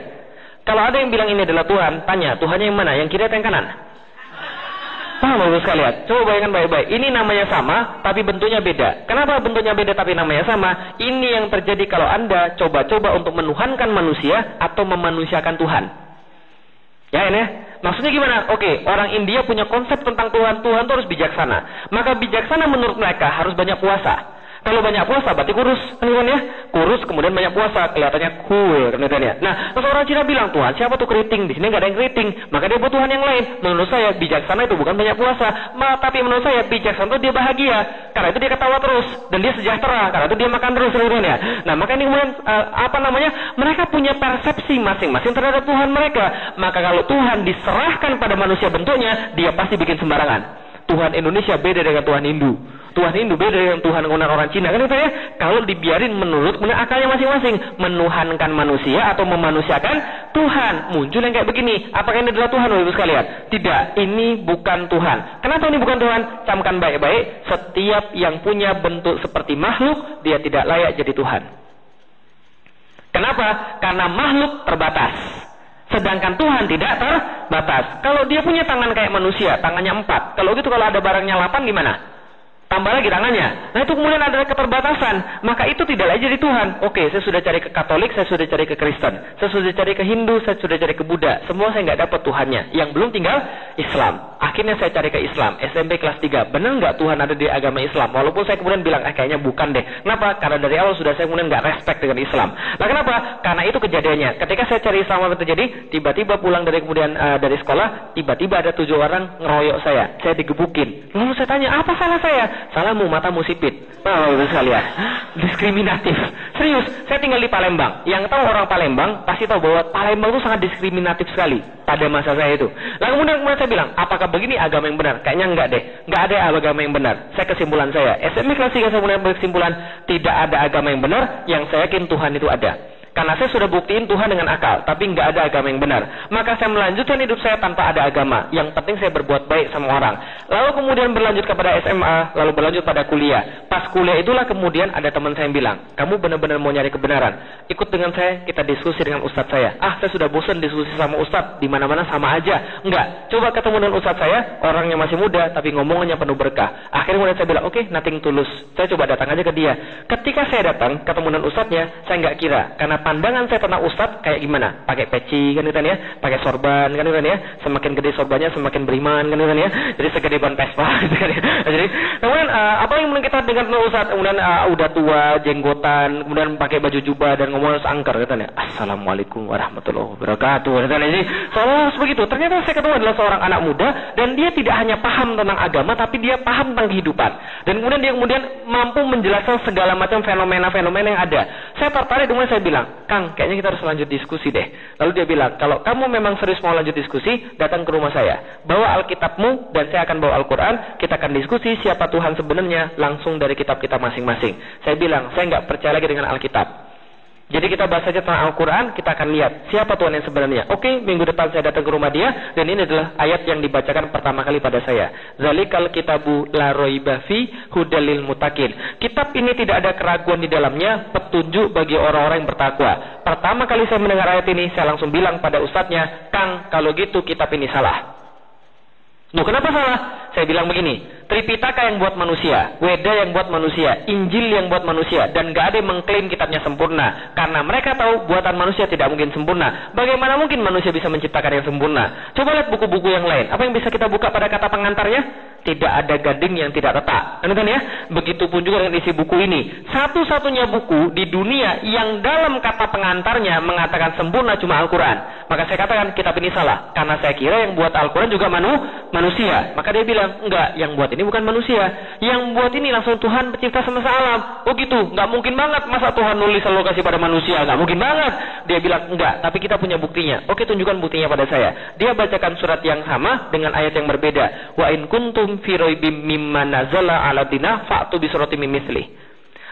Kalau ada yang bilang ini adalah Tuhan, tanya, Tuhannya yang mana? Yang kiri atau yang kanan? Paham Bapak sekalian? Coba bayangkan baik-baik. Ini namanya sama, tapi bentuknya beda. Kenapa bentuknya beda tapi namanya sama? Ini yang terjadi kalau Anda coba-coba untuk menuhankan manusia atau memanusiakan Tuhan. Ya ini ya. Maksudnya gimana? Oke, orang India punya konsep tentang Tuhan. Tuhan itu harus bijaksana. Maka bijaksana menurut mereka harus banyak puasa. Kalau banyak puasa berarti kurus, kan ya? Kurus kemudian banyak puasa, kelihatannya cool, kan ya? Nah, terus orang Cina bilang, Tuhan siapa tuh keriting? Di sini nggak ada yang keriting, maka dia butuh Tuhan yang lain. Menurut saya bijaksana itu bukan banyak puasa, Ma, tapi menurut saya bijaksana itu dia bahagia, karena itu dia ketawa terus dan dia sejahtera, karena itu dia makan terus, ya? Nah, maka ini kemudian uh, apa namanya? Mereka punya persepsi masing-masing terhadap Tuhan mereka. Maka kalau Tuhan diserahkan pada manusia bentuknya, dia pasti bikin sembarangan. Tuhan Indonesia beda dengan Tuhan Hindu. Tuhan Hindu beda dengan Tuhan orang Cina. Kan itu ya? Kalau dibiarin menurut akalnya masing-masing. Menuhankan manusia atau memanusiakan Tuhan. Muncul yang kayak begini. Apakah ini adalah Tuhan Ibu sekalian? Tidak. Ini bukan Tuhan. Kenapa ini bukan Tuhan? Camkan baik-baik. Setiap yang punya bentuk seperti makhluk dia tidak layak jadi Tuhan. Kenapa? Karena makhluk terbatas. Sedangkan Tuhan tidak terbatas. Kalau dia punya tangan kayak manusia, tangannya empat. Kalau gitu kalau ada barangnya delapan gimana? Tambah lagi tangannya. Nah itu kemudian ada keterbatasan. Maka itu tidak lagi jadi Tuhan. Oke, saya sudah cari ke Katolik, saya sudah cari ke Kristen, saya sudah cari ke Hindu, saya sudah cari ke Buddha. Semua saya nggak dapat Tuhannya. Yang belum tinggal Islam. Akhirnya saya cari ke Islam. SMP kelas 3. Benar nggak Tuhan ada di agama Islam? Walaupun saya kemudian bilang, eh kayaknya bukan deh. Kenapa? Karena dari awal sudah saya kemudian nggak respect dengan Islam. Nah kenapa? Karena itu kejadiannya. Ketika saya cari Islam apa terjadi? Tiba-tiba pulang dari kemudian uh, dari sekolah, tiba-tiba ada tujuh orang ngeroyok saya. Saya digebukin. Lalu saya tanya, apa salah saya? Salahmu matamu sipit. Oh, itu sekalian. Diskriminatif. Serius, saya tinggal di Palembang. Yang tahu orang Palembang pasti tahu bahwa Palembang itu sangat diskriminatif sekali pada masa saya itu. Lalu kemudian, kemudian saya bilang, apakah begini agama yang benar? Kayaknya enggak deh. Enggak ada agama yang benar. Saya kesimpulan saya. SMP kelas 3 saya mulai berkesimpulan, tidak ada agama yang benar, yang saya yakin Tuhan itu ada. Karena saya sudah buktiin Tuhan dengan akal, tapi nggak ada agama yang benar. Maka saya melanjutkan hidup saya tanpa ada agama. Yang penting saya berbuat baik sama orang. Lalu kemudian berlanjut kepada SMA, lalu berlanjut pada kuliah. Pas kuliah itulah kemudian ada teman saya yang bilang, kamu benar-benar mau nyari kebenaran. Ikut dengan saya, kita diskusi dengan ustadz saya. Ah, saya sudah bosan diskusi sama ustadz, di mana-mana sama aja. Enggak, coba ketemu dengan ustadz saya, orangnya masih muda, tapi ngomongannya penuh berkah. Akhirnya kemudian saya bilang, oke, okay, nothing tulus. Saya coba datang aja ke dia. Ketika saya datang, ketemu dengan ustadznya, saya nggak kira, karena pandangan saya tentang ustadz kayak gimana? Pakai peci kan itu kan ya, pakai sorban kan itu kan ya. Semakin gede sorbannya semakin beriman kan itu kan ya. Jadi segede ban Vespa [LAUGHS] gitu kan ya. Jadi kemudian uh, apa yang kemudian kita dengar tentang ustadz kemudian uh, udah tua, jenggotan, kemudian pakai baju jubah dan ngomong angker kan ya. Assalamualaikum warahmatullahi wabarakatuh kan ya. Jadi seolah begitu. Ternyata saya ketemu adalah seorang anak muda dan dia tidak hanya paham tentang agama tapi dia paham tentang kehidupan. Dan kemudian dia kemudian mampu menjelaskan segala macam fenomena-fenomena yang ada. Saya tertarik dengan saya bilang, Kang, kayaknya kita harus lanjut diskusi deh. Lalu dia bilang, kalau kamu memang serius mau lanjut diskusi, datang ke rumah saya. Bawa Alkitabmu dan saya akan bawa Al-Quran. Kita akan diskusi siapa Tuhan sebenarnya langsung dari kitab kita masing-masing. Saya bilang, saya nggak percaya lagi dengan Alkitab. Jadi kita bahas saja tentang Al-Quran, kita akan lihat siapa Tuhan yang sebenarnya. Oke, minggu depan saya datang ke rumah dia, dan ini adalah ayat yang dibacakan pertama kali pada saya. Zalikal kitabu la roibafi hudalil mutakin. Kitab ini tidak ada keraguan di dalamnya, petunjuk bagi orang-orang yang bertakwa. Pertama kali saya mendengar ayat ini, saya langsung bilang pada ustadznya, Kang, kalau gitu kitab ini salah. Loh, kenapa salah? Saya bilang begini, Tripitaka yang buat manusia, Weda yang buat manusia, Injil yang buat manusia, dan gak ada yang mengklaim kitabnya sempurna. Karena mereka tahu buatan manusia tidak mungkin sempurna. Bagaimana mungkin manusia bisa menciptakan yang sempurna? Coba lihat buku-buku yang lain. Apa yang bisa kita buka pada kata pengantarnya? Tidak ada gading yang tidak retak. Kan ya? Begitupun juga dengan isi buku ini. Satu-satunya buku di dunia yang dalam kata pengantarnya mengatakan sempurna cuma Al-Quran. Maka saya katakan kitab ini salah. Karena saya kira yang buat Al-Quran juga manu, manusia. Maka dia bilang, enggak, yang buat ini bukan manusia. Yang buat ini langsung Tuhan pencipta semesta alam. Oh gitu, nggak mungkin banget masa Tuhan nulis alokasi pada manusia, nggak mungkin banget. Dia bilang enggak, tapi kita punya buktinya. Oke, tunjukkan buktinya pada saya. Dia bacakan surat yang sama dengan ayat yang berbeda. Wa in kuntum fi raibim mimma nazala ala dina fa'tu suratim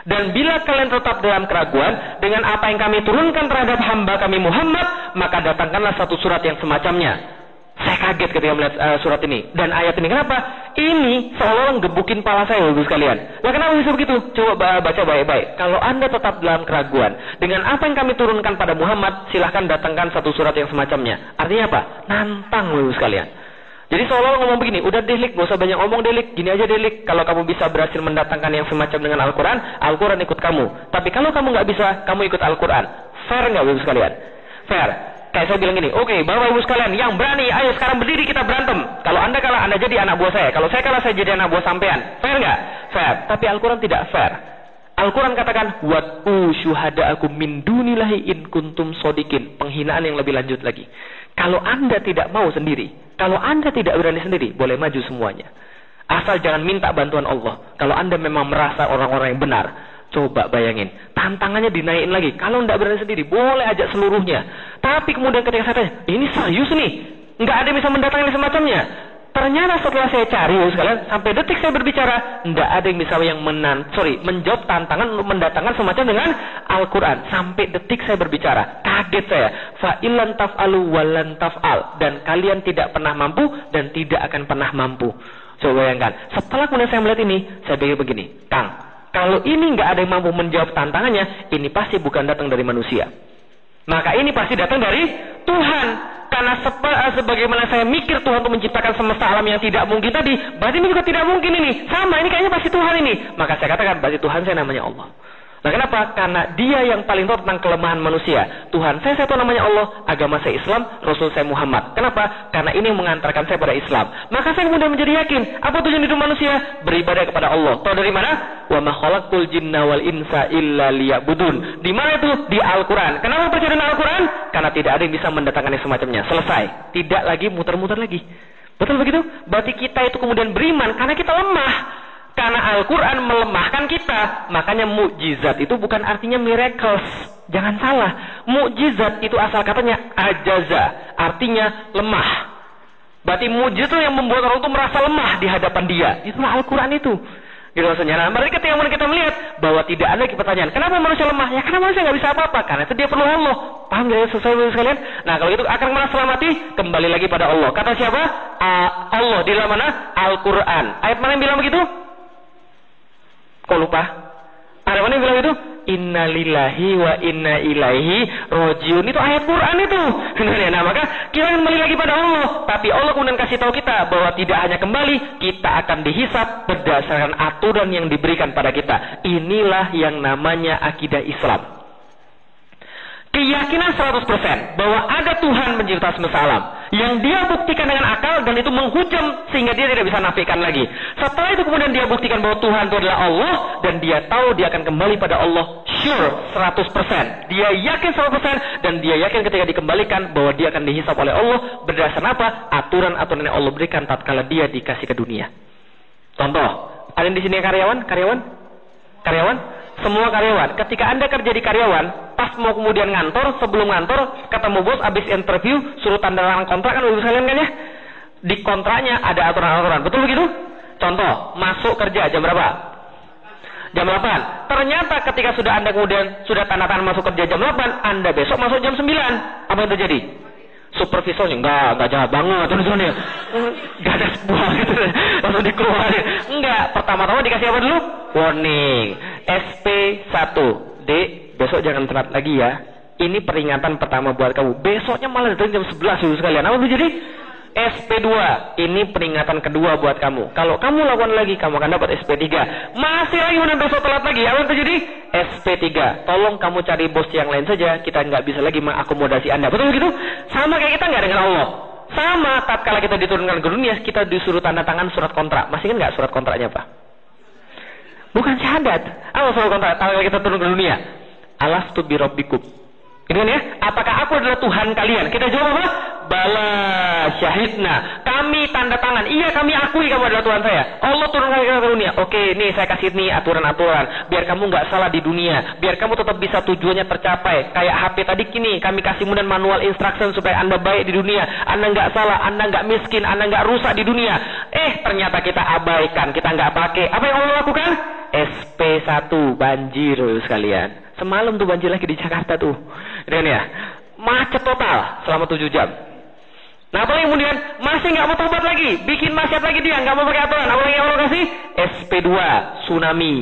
dan bila kalian tetap dalam keraguan dengan apa yang kami turunkan terhadap hamba kami Muhammad, maka datangkanlah satu surat yang semacamnya. Saya kaget ketika melihat uh, surat ini dan ayat ini. Kenapa? Ini seolah-olah gebukin pala saya, ibu sekalian. Nah, kenapa bisa begitu? Coba baca baik-baik. Kalau anda tetap dalam keraguan dengan apa yang kami turunkan pada Muhammad, silahkan datangkan satu surat yang semacamnya. Artinya apa? Nantang, ibu sekalian. Jadi seolah ngomong begini, udah delik, gak usah banyak ngomong delik, gini aja delik. Kalau kamu bisa berhasil mendatangkan yang semacam dengan Al-Quran, Al-Quran ikut kamu. Tapi kalau kamu nggak bisa, kamu ikut Al-Quran. Fair nggak ibu sekalian? Fair. Kayak saya bilang gini, oke, okay, bapak ibu sekalian, yang berani, ayo sekarang berdiri kita berantem. Kalau anda kalah, anda jadi anak buah saya. Kalau saya kalah, saya jadi anak buah sampean. Fair nggak? Fair. Tapi Al-Quran tidak fair. Al-Quran katakan, Watu syuhada aku min dunillahi in kuntum sodikin. Penghinaan yang lebih lanjut lagi. Kalau anda tidak mau sendiri, kalau Anda tidak berani sendiri, boleh maju semuanya. Asal jangan minta bantuan Allah. Kalau Anda memang merasa orang-orang yang benar, coba bayangin. Tantangannya dinaikin lagi. Kalau tidak berani sendiri, boleh ajak seluruhnya. Tapi kemudian ketika saya tanya, ini serius nih. Nggak ada yang bisa mendatangkan semacamnya. Ternyata setelah saya cari, sekalian, sampai detik saya berbicara, tidak ada yang bisa yang menan, sorry, menjawab tantangan untuk mendatangkan semacam dengan Al-Quran. Sampai detik saya berbicara, kaget saya. Fa'ilan taf'alu walan taf'al. Dan kalian tidak pernah mampu dan tidak akan pernah mampu. Coba bayangkan. Setelah kemudian saya melihat ini, saya pikir begini, Kang, kalau ini nggak ada yang mampu menjawab tantangannya, ini pasti bukan datang dari manusia. Maka ini pasti datang dari Tuhan karena sepa, eh, sebagaimana saya mikir Tuhan untuk menciptakan semesta alam yang tidak mungkin tadi, berarti ini juga tidak mungkin ini. Sama, ini kayaknya pasti Tuhan ini. Maka saya katakan, berarti Tuhan saya namanya Allah. Nah kenapa? Karena dia yang paling tahu tentang kelemahan manusia. Tuhan saya satu namanya Allah, agama saya Islam, Rasul saya Muhammad. Kenapa? Karena ini mengantarkan saya pada Islam. Maka saya kemudian menjadi yakin, apa tujuan hidup manusia? Beribadah kepada Allah. Tahu dari mana? Wa ma jinna wal insa illa liya'budun. Di mana itu? Di Al-Qur'an. Kenapa percaya dengan Al-Qur'an? Karena tidak ada yang bisa mendatangkan yang semacamnya. Selesai. Tidak lagi muter-muter lagi. Betul begitu? Berarti kita itu kemudian beriman karena kita lemah. Karena Al-Quran melemahkan kita. Makanya mukjizat itu bukan artinya miracles. Jangan salah. Mukjizat itu asal katanya ajaza. Artinya lemah. Berarti mukjizat itu yang membuat orang itu merasa lemah di hadapan dia. Itulah Al-Quran itu. Gitu maksudnya. Nah, berarti ketika kita melihat bahwa tidak ada pertanyaan, kenapa manusia lemah? Ya karena manusia nggak bisa apa-apa. Karena itu dia perlu Allah. Paham gak ya sesuai sekalian? Nah kalau itu akan mana selamati? Kembali lagi pada Allah. Kata siapa? Allah. Di dalam mana? Al-Quran. Ayat mana yang bilang begitu? Kok lupa? Ada mana yang bilang itu? Inna lillahi wa inna ilaihi rojiun. Itu ayat Quran itu. [LAUGHS] Nah, maka kita kembali lagi pada Allah. Tapi Allah kemudian kasih tahu kita bahwa tidak hanya kembali, kita akan dihisap berdasarkan aturan yang diberikan pada kita. Inilah yang namanya akidah Islam keyakinan 100% bahwa ada Tuhan mencipta semesta alam yang dia buktikan dengan akal dan itu menghujam sehingga dia tidak bisa nafikan lagi. Setelah itu kemudian dia buktikan bahwa Tuhan itu adalah Allah dan dia tahu dia akan kembali pada Allah sure 100%. Dia yakin 100% dan dia yakin ketika dikembalikan bahwa dia akan dihisap oleh Allah berdasarkan apa? Aturan-aturan yang Allah berikan tatkala dia dikasih ke dunia. Contoh, ada di sini karyawan? Karyawan? Karyawan? Semua karyawan. Ketika Anda kerja di karyawan, pas mau kemudian ngantor, sebelum ngantor, ketemu bos, habis interview, suruh tanda tangan kontrak kan udah sekalian kan ya? Di kontraknya ada aturan-aturan. Betul begitu? Contoh, masuk kerja jam berapa? Jam 8. Ternyata ketika sudah Anda kemudian sudah tanda tangan masuk kerja jam 8, Anda besok masuk jam 9. Apa yang terjadi? Supervisornya enggak enggak jahat banget terus dia [LAUGHS] enggak ada sebuah gitu langsung dikeluarin enggak pertama-tama dikasih apa dulu warning SP 1 D besok jangan telat lagi ya. Ini peringatan pertama buat kamu. Besoknya malah datang jam 11 dulu sekalian. Apa itu jadi? SP2, ini peringatan kedua buat kamu. Kalau kamu lakukan lagi, kamu akan dapat SP3. Masih lagi mana besok telat lagi, apa yang terjadi? SP3. Tolong kamu cari bos yang lain saja, kita nggak bisa lagi mengakomodasi Anda. Betul begitu? Sama kayak kita nggak dengan Allah. Sama, tatkala kita diturunkan ke dunia, kita disuruh tanda tangan surat kontrak. Masih kan nggak surat kontraknya, Pak? Bukan syahadat. Apa surat kontrak? Tatkala kita turun ke dunia alastu birabbikum. Ini kan ya, apakah aku adalah Tuhan kalian? Kita jawab apa? Bala syahidna. Kami tanda tangan. Iya, kami akui kamu adalah Tuhan saya. Allah turunkan ke dunia. Oke, nih saya kasih nih aturan-aturan. Biar kamu nggak salah di dunia. Biar kamu tetap bisa tujuannya tercapai. Kayak HP tadi kini, kami kasih kemudian manual instruction supaya anda baik di dunia. Anda nggak salah, anda nggak miskin, anda nggak rusak di dunia. Eh, ternyata kita abaikan, kita nggak pakai. Apa yang Allah lakukan? SP1 banjir sekalian. Semalam tuh banjir lagi di Jakarta tuh. Dan ya, macet total selama 7 jam. Nah apalagi kemudian masih nggak mau tobat lagi, bikin maksiat lagi dia, nggak mau pakai aturan. Apalagi yang Allah kasih? SP2, tsunami.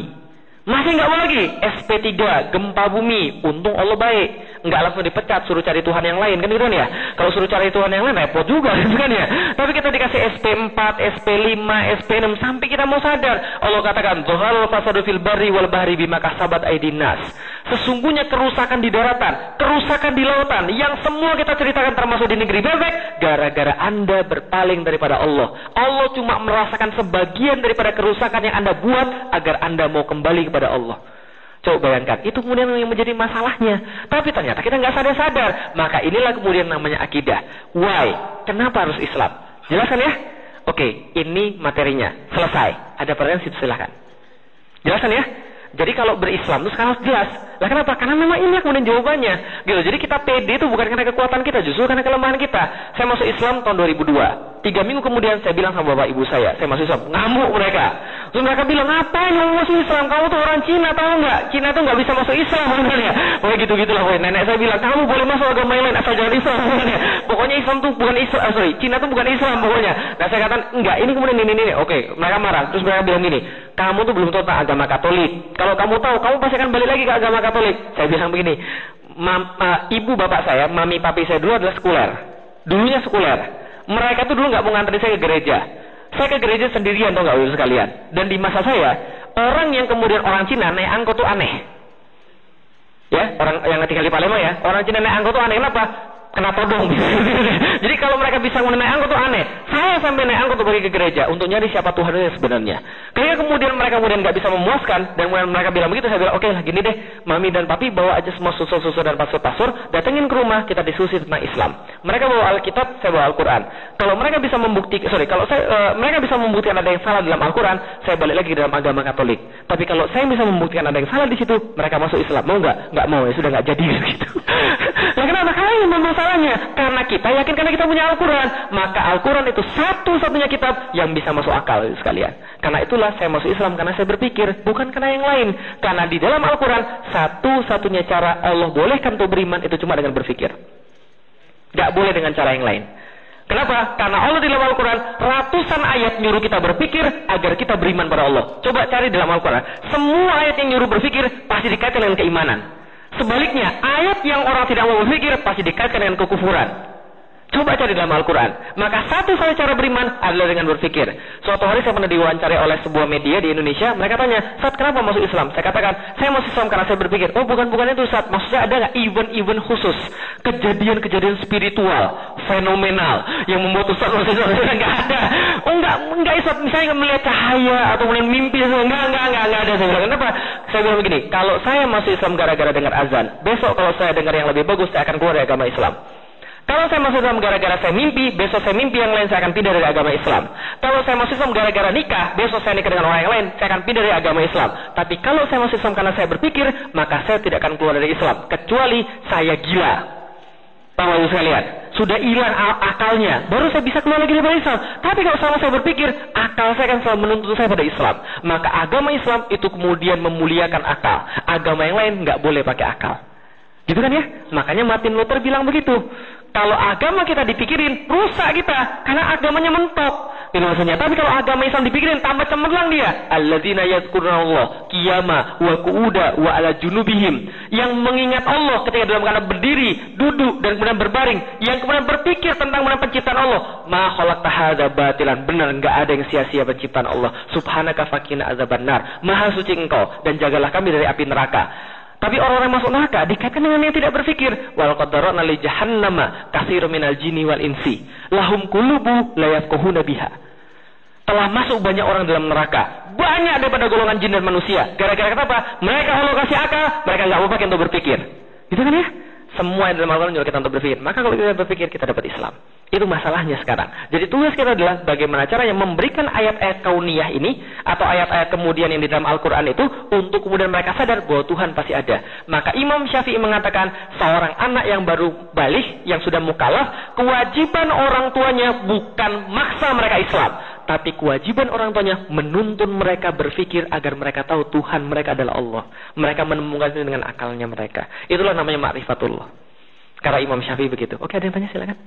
Masih nggak mau lagi. SP3, gempa bumi. Untung Allah baik. Nggak langsung dipecat, suruh cari Tuhan yang lain. Kan gitu kan ya? Kalau suruh cari Tuhan yang lain, repot juga. [LAUGHS] Gitu kan ya? Tapi kita dikasih SP4, SP5, SP6. Sampai kita mau sadar. Allah katakan, Zuhal fasadu fil bari wal bahri bima kasabat aidinas. Sesungguhnya kerusakan di daratan, kerusakan di lautan, yang semua kita ceritakan termasuk di negeri bebek, gara-gara Anda berpaling daripada Allah. Allah cuma merasakan sebagian daripada kerusakan yang Anda buat agar Anda mau kembali kepada Allah. Coba bayangkan, itu kemudian yang menjadi masalahnya. Tapi ternyata kita nggak sadar-sadar. Maka inilah kemudian namanya akidah. Why? Kenapa harus Islam? Jelaskan ya? Oke, ini materinya. Selesai. Ada pertanyaan silahkan. Jelaskan ya? Jadi kalau berislam itu sekarang harus jelas. Lah kenapa? Karena memang ini kemudian jawabannya. Gitu. Jadi kita pede itu bukan karena kekuatan kita, justru karena kelemahan kita. Saya masuk Islam tahun 2002. Tiga minggu kemudian saya bilang sama bapak ibu saya, saya masuk Islam. Ngamuk mereka. Terus mereka bilang, ngapain kamu masuk Islam? Kamu tuh orang Cina, tahu nggak? Cina tuh nggak bisa masuk Islam, [LAUGHS] ya. Pokoknya gitu-gitulah. Pokoknya nenek saya bilang, kamu boleh masuk agama yang lain asal jangan Islam, [LAUGHS] ya. Pokoknya Islam tuh bukan Islam, ah, sorry, Cina tuh bukan Islam pokoknya. Nah saya katakan, enggak, ini kemudian ini, ini, ini. Oke, mereka marah. Terus mereka bilang gini, kamu tuh belum tahu agama Katolik. Kalau kamu tahu, kamu pasti akan balik lagi ke agama Katolik. Saya bilang begini, mam, uh, ibu bapak saya, mami papi saya dulu adalah sekuler. Dulunya sekuler. Mereka tuh dulu nggak mau nganterin saya ke gereja. Saya ke gereja sendirian tau nggak sekalian. Dan di masa saya, orang yang kemudian orang Cina naik angkot tuh aneh. Ya, orang yang tinggal di Palembang ya, orang Cina naik angkot tuh aneh. Kenapa? Kena todong. [LAUGHS] Jadi kalau mereka bisa naik angkot itu aneh. Saya sampai naik angkot untuk pergi ke gereja untuk nyari siapa Tuhan itu sebenarnya. Ketika kemudian mereka kemudian nggak bisa memuaskan dan kemudian mereka bilang begitu, saya bilang oke okay lah gini deh, mami dan papi bawa aja semua susu-susu dan pasur-pasur, datengin ke rumah kita diskusi tentang Islam. Mereka bawa Alkitab, saya bawa Al-Quran. Kalau mereka bisa membuktikan, sorry, kalau saya uh, mereka bisa membuktikan ada yang salah dalam Al-Quran, saya balik lagi dalam agama Katolik. Tapi kalau saya bisa membuktikan ada yang salah di situ, mereka masuk Islam. Mau nggak? Nggak mau ya sudah nggak jadi [LAUGHS] gitu. Memang masalahnya? Karena kita yakin karena kita punya Al-Quran. Maka Al-Quran itu satu-satunya kitab yang bisa masuk akal sekalian. Karena itulah saya masuk Islam karena saya berpikir. Bukan karena yang lain. Karena di dalam Al-Quran satu-satunya cara Allah bolehkan untuk beriman itu cuma dengan berpikir. Gak boleh dengan cara yang lain. Kenapa? Karena Allah di dalam Al-Quran ratusan ayat nyuruh kita berpikir agar kita beriman pada Allah. Coba cari dalam Al-Quran. Semua ayat yang nyuruh berpikir pasti dikaitkan dengan keimanan. Sebaliknya, ayat yang orang tidak mau berpikir pasti dikaitkan dengan kekufuran. Coba cari dalam Al-Quran. Maka satu saja cara beriman adalah dengan berpikir. Suatu hari saya pernah diwawancari oleh sebuah media di Indonesia. Mereka tanya, saat kenapa masuk Islam? Saya katakan, saya masuk Islam karena saya berpikir. Oh bukan, bukan itu saat. Maksudnya ada nggak event-event khusus? Kejadian-kejadian spiritual, fenomenal. Yang membuat Ustaz masuk Islam. [LAUGHS] Enggak ada. Oh enggak, enggak Ustaz. Misalnya melihat cahaya atau melihat mimpi. Enggak, enggak, enggak, enggak ada. Saya bilang, kenapa? Saya bilang begini, kalau saya masuk Islam gara-gara dengar azan. Besok kalau saya dengar yang lebih bagus, saya akan keluar dari agama Islam. Kalau saya masuk Islam gara-gara saya mimpi, besok saya mimpi yang lain, saya akan pindah dari agama Islam. Kalau saya masuk Islam gara-gara nikah, besok saya nikah dengan orang yang lain, saya akan pindah dari agama Islam. Tapi kalau saya masuk Islam karena saya berpikir, maka saya tidak akan keluar dari Islam. Kecuali saya gila. Pak Wahyu sekalian, sudah hilang akalnya, baru saya bisa keluar lagi dari Islam. Tapi kalau sama saya berpikir, akal saya akan selalu menuntut saya pada Islam. Maka agama Islam itu kemudian memuliakan akal. Agama yang lain nggak boleh pakai akal. Gitu kan ya? Makanya Martin Luther bilang begitu. Kalau agama kita dipikirin, rusak kita. Karena agamanya mentok. Itu maksudnya. Tapi kalau agama Islam dipikirin, tambah cemerlang dia. Alladzina yadkuruna Allah. Qiyama wa ku'uda wa ala junubihim. Yang mengingat Allah ketika dalam keadaan berdiri, duduk, dan kemudian berbaring. Yang kemudian berpikir tentang kemudian penciptaan Allah. Ma khalaqta hadza batilan. Benar, enggak ada yang sia-sia penciptaan Allah. Subhanaka fakina azabannar. Maha suci engkau. Dan jagalah kami dari api neraka. Tapi orang-orang masuk neraka dikaitkan dengan yang tidak berpikir. Wal qadarana li jahannama katsirun minal jinni wal insi. Lahum qulubu la yafqahuna biha. Telah masuk banyak orang dalam neraka. Banyak daripada golongan jin dan manusia. Gara-gara kenapa? Mereka kalau kasih akal, mereka nggak mau pakai untuk berpikir. Gitu kan ya? Semua yang dalam Al-Quran juga kita untuk berpikir. Maka kalau kita berpikir, kita dapat Islam. Itu masalahnya sekarang. Jadi tugas kita adalah bagaimana caranya memberikan ayat-ayat kauniyah ini atau ayat-ayat kemudian yang di dalam Al-Quran itu untuk kemudian mereka sadar bahwa Tuhan pasti ada. Maka Imam Syafi'i mengatakan seorang anak yang baru balik, yang sudah mukalaf, kewajiban orang tuanya bukan maksa mereka Islam. Tapi kewajiban orang tuanya menuntun mereka berpikir agar mereka tahu Tuhan mereka adalah Allah. Mereka menemukan itu dengan akalnya mereka. Itulah namanya ma'rifatullah. Karena Imam Syafi'i begitu. Oke, ada yang tanya silakan.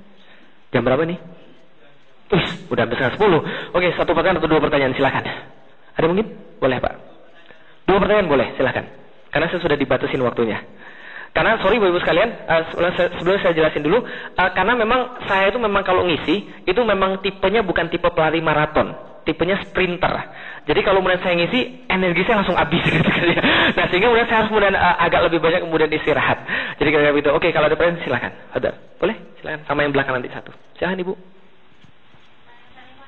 Jam berapa nih? Wih, udah setengah sepuluh. Oke, satu pertanyaan atau dua pertanyaan silakan. Ada mungkin? Boleh Pak. Dua pertanyaan boleh, silahkan. Karena saya sudah dibatasin waktunya. Karena sorry Bapak Ibu sekalian, uh, sebelum saya jelasin dulu, uh, karena memang saya itu memang kalau ngisi itu memang tipenya bukan tipe pelari maraton, tipenya sprinter. Jadi kalau kemudian saya ngisi, energi saya langsung habis [LAUGHS] gitu kan ya. Nah sehingga kemudian saya harus kemudian uh, agak lebih banyak kemudian istirahat. Jadi kayak gitu. Oke kalau ada pertanyaan silakan. Ada, boleh? Silakan. Sama yang belakang nanti satu. Silakan ibu.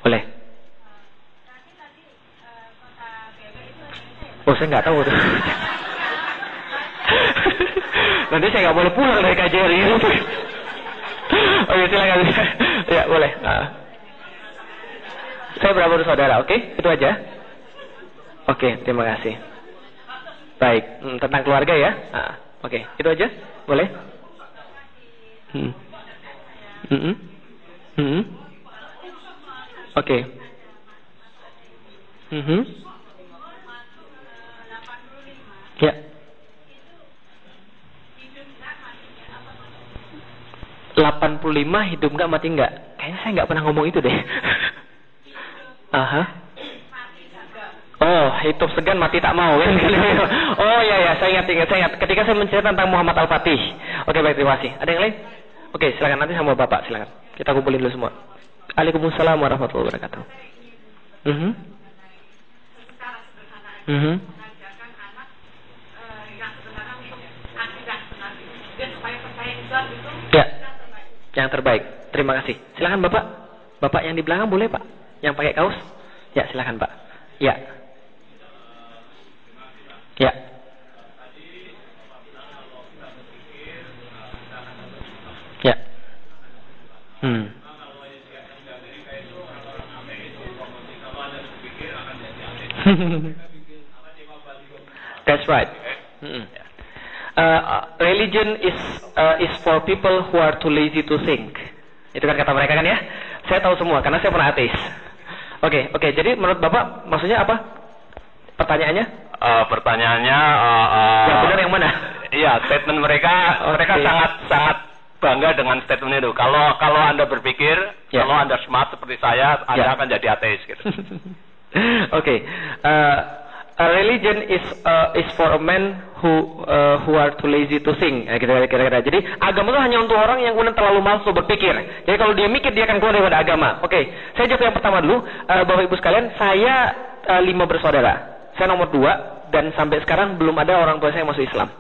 Boleh. Oh saya nggak tahu tuh. [LAUGHS] Nanti saya nggak boleh pulang dari KJRI. [LAUGHS] Oke silakan. [LAUGHS] ya boleh. Nah. Saya berapa saudara, oke? Okay? Itu aja. Oke, okay, terima kasih. Baik, hmm, tentang keluarga ya. Nah, oke, okay. itu aja. Boleh? Hmm. Hmm. Hmm. Oke. Okay. Hmm. Ya. 85 hidup nggak mati nggak? Kayaknya saya nggak pernah ngomong itu deh. [LAUGHS] Aha. Oh, hidup segan mati tak mau kan? [LAUGHS] oh ya ya, saya ingat ingat saya ingat. Ketika saya menceritakan tentang Muhammad Al Fatih. Oke baik terima kasih. Ada yang lain? Oke silakan nanti sama bapak silakan. Kita kumpulin dulu semua. Waalaikumsalam warahmatullahi wabarakatuh. Mhm. Mm mhm. Mm Ya. Yang terbaik. Terima kasih. Silakan Bapak. Bapak yang di belakang boleh, Pak? Yang pakai kaos? Ya, silakan, Pak. Ya. Ya. Ya. Hmm. [LAUGHS] That's right. Uh, religion is uh, is for people who are too lazy to think. Itu kan kata mereka kan ya? Saya tahu semua karena saya pernah ateis. Oke, okay, oke. Okay, jadi menurut Bapak maksudnya apa? Pertanyaannya? Uh, pertanyaannya uh, uh, yang benar yang mana? Iya, statement mereka okay. mereka sangat sangat bangga dengan statement itu. Kalau kalau Anda berpikir, yeah. kalau Anda smart seperti saya, Anda yeah. akan jadi ateis gitu. [LAUGHS] oke. okay. Uh, a religion is uh, is for a man who uh, who are too lazy to think. Ya, kira-kira. Jadi agama itu hanya untuk orang yang kemudian terlalu malas untuk berpikir. Jadi kalau dia mikir dia akan keluar daripada agama. Oke, okay. saya jawab yang pertama dulu, uh, bapak ibu sekalian. Saya uh, lima bersaudara. Saya nomor dua dan sampai sekarang belum ada orang tua saya yang masuk Islam.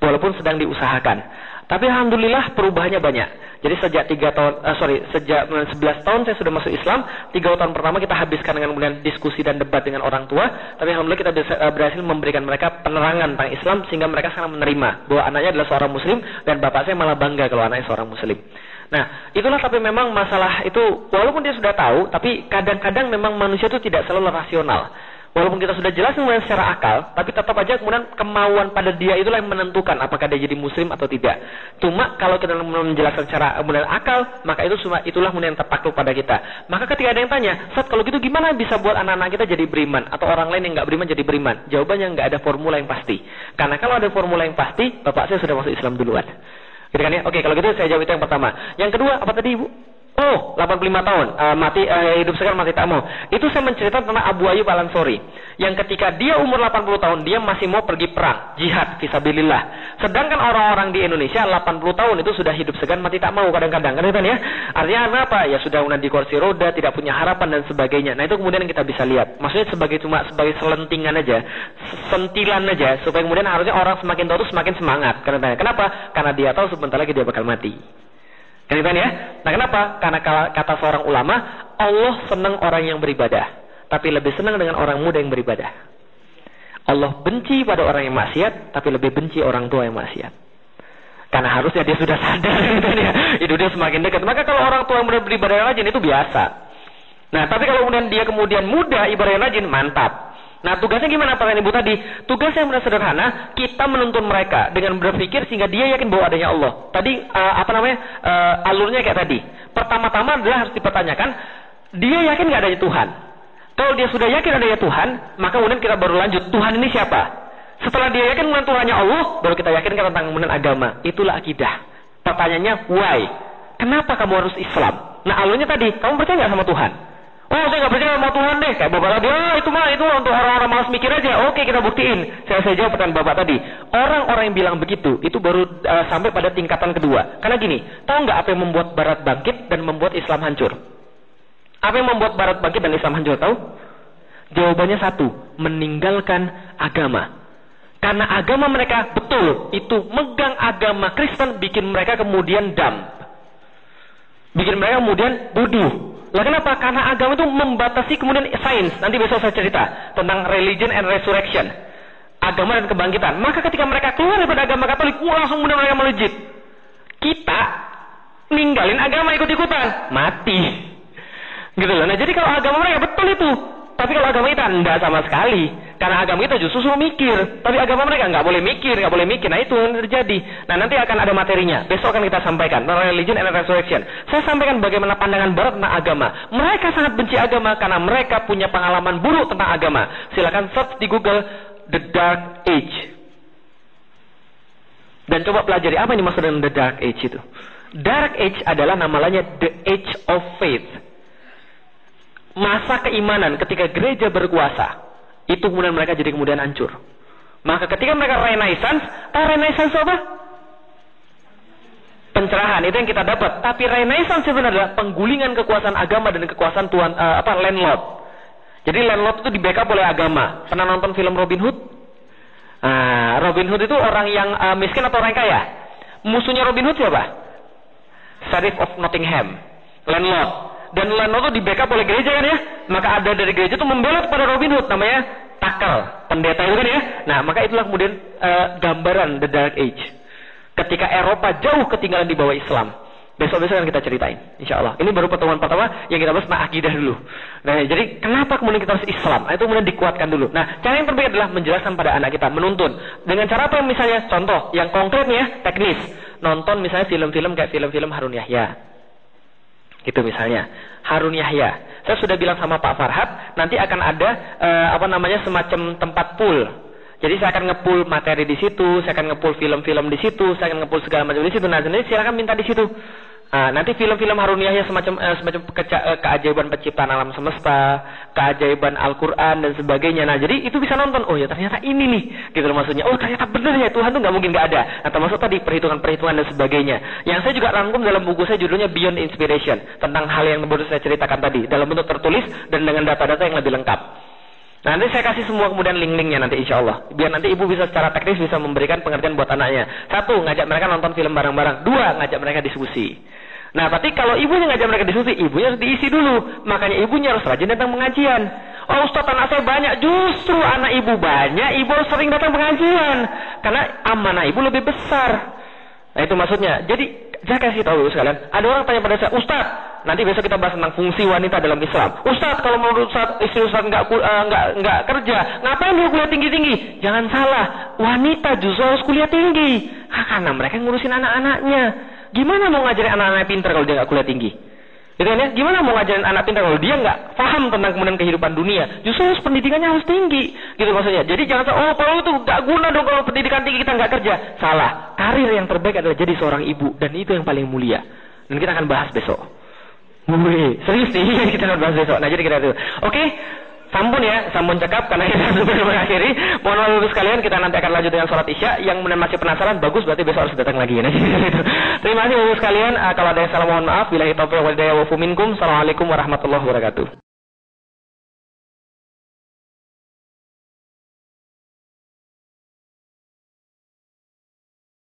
Walaupun sedang diusahakan. Tapi alhamdulillah perubahannya banyak. Jadi sejak tiga tahun, uh, sorry, sejak sebelas tahun saya sudah masuk Islam. Tiga tahun pertama kita habiskan dengan kemudian diskusi dan debat dengan orang tua. Tapi alhamdulillah kita eh, berhasil memberikan mereka penerangan tentang Islam sehingga mereka sangat menerima bahwa anaknya adalah seorang Muslim dan bapak saya malah bangga kalau anaknya seorang Muslim. Nah, itulah tapi memang masalah itu walaupun dia sudah tahu, tapi kadang-kadang memang manusia itu tidak selalu rasional. Walaupun kita sudah jelas kemudian secara akal, tapi tetap aja kemudian kemauan pada dia itulah yang menentukan apakah dia jadi muslim atau tidak. Cuma kalau kita menjelaskan secara kemudian akal, maka itu cuma itulah kemudian yang terpaku pada kita. Maka ketika ada yang tanya, saat kalau gitu gimana bisa buat anak-anak kita jadi beriman atau orang lain yang nggak beriman jadi beriman? Jawabannya nggak ada formula yang pasti. Karena kalau ada formula yang pasti, bapak saya sudah masuk Islam duluan. Gitu kan ya? Oke, kalau gitu saya jawab itu yang pertama. Yang kedua, apa tadi Ibu? Oh, 85 tahun, uh, mati uh, hidup sekarang mati tak mau. Itu saya menceritakan tentang Abu Ayyub Al Ansori, yang ketika dia umur 80 tahun dia masih mau pergi perang, jihad fisabilillah. Sedangkan orang-orang di Indonesia 80 tahun itu sudah hidup segan mati tak mau kadang-kadang, kan ya? Artinya apa? Ya sudah di kursi roda, tidak punya harapan dan sebagainya. Nah, itu kemudian kita bisa lihat. Maksudnya sebagai cuma sebagai selentingan aja, sentilan aja supaya kemudian harusnya orang semakin tahu semakin semangat. Kenapa? Karena dia tahu sebentar lagi dia bakal mati. Kan ya? Nah kenapa? Karena kata seorang ulama, Allah senang orang yang beribadah. Tapi lebih senang dengan orang muda yang beribadah. Allah benci pada orang yang maksiat, tapi lebih benci orang tua yang maksiat. Karena harusnya dia sudah sadar [LAUGHS] gitu ya. Itu dia semakin dekat. Maka kalau orang tua yang beribadah rajin itu biasa. Nah, tapi kalau kemudian dia kemudian muda ibadah rajin, mantap. Nah tugasnya gimana pertanyaan ibu tadi? Tugasnya yang sederhana, kita menuntun mereka dengan berpikir sehingga dia yakin bahwa adanya Allah. Tadi uh, apa namanya uh, alurnya kayak tadi. Pertama-tama adalah harus dipertanyakan, dia yakin nggak adanya Tuhan. Kalau dia sudah yakin adanya Tuhan, maka kemudian kita baru lanjut Tuhan ini siapa? Setelah dia yakin kemudian Tuhannya Allah, baru kita yakin tentang kemudian agama. Itulah akidah. Pertanyaannya why? Kenapa kamu harus Islam? Nah alurnya tadi, kamu percaya nggak sama Tuhan? Oh saya nggak percaya sama Tuhan deh. Kayak bapak tadi, oh itu mah itu untuk orang-orang malas mikir aja. Oke kita buktiin. Saya saya jawab pertanyaan bapak tadi. Orang-orang yang bilang begitu itu baru uh, sampai pada tingkatan kedua. Karena gini, tahu nggak apa yang membuat Barat bangkit dan membuat Islam hancur? Apa yang membuat Barat bangkit dan Islam hancur? Tahu? Jawabannya satu, meninggalkan agama. Karena agama mereka betul itu megang agama Kristen bikin mereka kemudian dam. Bikin mereka kemudian bodoh. Lah kenapa? Karena agama itu membatasi kemudian sains. Nanti besok saya cerita tentang religion and resurrection. Agama dan kebangkitan. Maka ketika mereka keluar dari agama Katolik, wah langsung kemudian mereka melejit. Kita ninggalin agama ikut-ikutan, mati. Gitu loh. Nah, jadi kalau agama mereka betul itu, tapi kalau agama kita enggak sama sekali. Karena agama kita justru suruh mikir. Tapi agama mereka enggak boleh mikir, enggak boleh mikir. Nah itu yang terjadi. Nah nanti akan ada materinya. Besok akan kita sampaikan. Religion and Resurrection. Saya sampaikan bagaimana pandangan barat tentang agama. Mereka sangat benci agama karena mereka punya pengalaman buruk tentang agama. Silakan search di Google The Dark Age. Dan coba pelajari apa yang dimaksud dengan The Dark Age itu. Dark Age adalah namanya The Age of Faith masa keimanan ketika gereja berkuasa itu kemudian mereka jadi kemudian hancur. Maka ketika mereka renaissance tahu renaissance apa? Pencerahan itu yang kita dapat. Tapi renaissance sebenarnya adalah penggulingan kekuasaan agama dan kekuasaan tuan uh, apa landlord. Jadi landlord itu di backup oleh agama. Pernah nonton film Robin Hood? Nah, Robin Hood itu orang yang uh, miskin atau orang kaya? Musuhnya Robin Hood siapa? Sheriff of Nottingham landlord dan Lano itu di backup oleh gereja kan ya? Maka ada dari gereja itu membela kepada Robin Hood namanya takal pendeta itu kan ya? Nah maka itulah kemudian uh, gambaran the dark age. Ketika Eropa jauh ketinggalan di bawah Islam. Besok-besok akan kita ceritain insya Allah ini baru pertemuan pertama yang kita bahas tentang akidah dulu. Nah jadi kenapa kemudian kita harus Islam? Nah, itu kemudian dikuatkan dulu. Nah cara yang terbaik adalah menjelaskan pada anak kita menuntun. Dengan cara apa? Misalnya contoh yang konkretnya teknis. Nonton misalnya film-film kayak film-film Harun Yahya Gitu misalnya. Harun Yahya. Saya sudah bilang sama Pak Farhad, nanti akan ada uh, apa namanya semacam tempat pool. Jadi saya akan ngepul materi di situ, saya akan ngepul film-film di situ, saya akan ngepul segala macam di situ. Nah, jadi silakan minta di situ. Nah, nanti film-film Harun Yahya semacam eh, semacam keca, eh, keajaiban penciptaan alam semesta, keajaiban Al-Qur'an dan sebagainya. Nah, jadi itu bisa nonton. Oh ya ternyata ini nih, gitu maksudnya. Oh ternyata benar ya Tuhan tuh nggak mungkin nggak ada. Nah, termasuk tadi perhitungan-perhitungan dan sebagainya. Yang saya juga rangkum dalam buku saya judulnya Beyond Inspiration tentang hal yang baru saya ceritakan tadi dalam bentuk tertulis dan dengan data-data yang lebih lengkap. Nah, nanti saya kasih semua kemudian link-linknya nanti insya Allah. Biar nanti ibu bisa secara teknis bisa memberikan pengertian buat anaknya. Satu, ngajak mereka nonton film bareng-bareng. Dua, ngajak mereka diskusi. Nah, berarti kalau ibunya ngajak mereka diskusi, ibunya harus diisi dulu. Makanya ibunya harus rajin datang pengajian. Oh Ustaz anak saya banyak, justru anak ibu banyak, ibu harus sering datang pengajian. Karena amanah ibu lebih besar. Nah itu maksudnya. Jadi saya kasih tahu sekalian. Ada orang tanya pada saya, Ustaz, nanti besok kita bahas tentang fungsi wanita dalam Islam. Ustaz, kalau menurut Ustaz, istri Ustaz nggak uh, nggak nggak kerja, ngapain dia kuliah tinggi tinggi? Jangan salah, wanita justru harus kuliah tinggi. karena mereka ngurusin anak-anaknya. Gimana mau ngajarin anak-anak pintar kalau dia nggak kuliah tinggi? Gitu kan ya? Gimana mau ngajarin anak pintar kalau dia nggak paham tentang kemudian kehidupan dunia? Justru pendidikannya harus tinggi, gitu maksudnya. Jadi jangan oh kalau itu nggak guna dong kalau pendidikan tinggi kita nggak kerja. Salah. Karir yang terbaik adalah jadi seorang ibu dan itu yang paling mulia. Dan kita akan bahas besok. Wih, serius nih [LAUGHS] kita akan bahas besok. Nah jadi kita itu. Oke, Sampun ya, sampun cekap karena kita [LAUGHS] sudah mengakhiri. Mohon maaf ibu sekalian, kita nanti akan lanjut dengan sholat isya. Yang masih penasaran, bagus berarti besok harus datang lagi. Nah, [LAUGHS] Terima kasih ibu sekalian. Uh, kalau ada yang salah mohon maaf. Bila itu wa Assalamualaikum warahmatullahi wabarakatuh.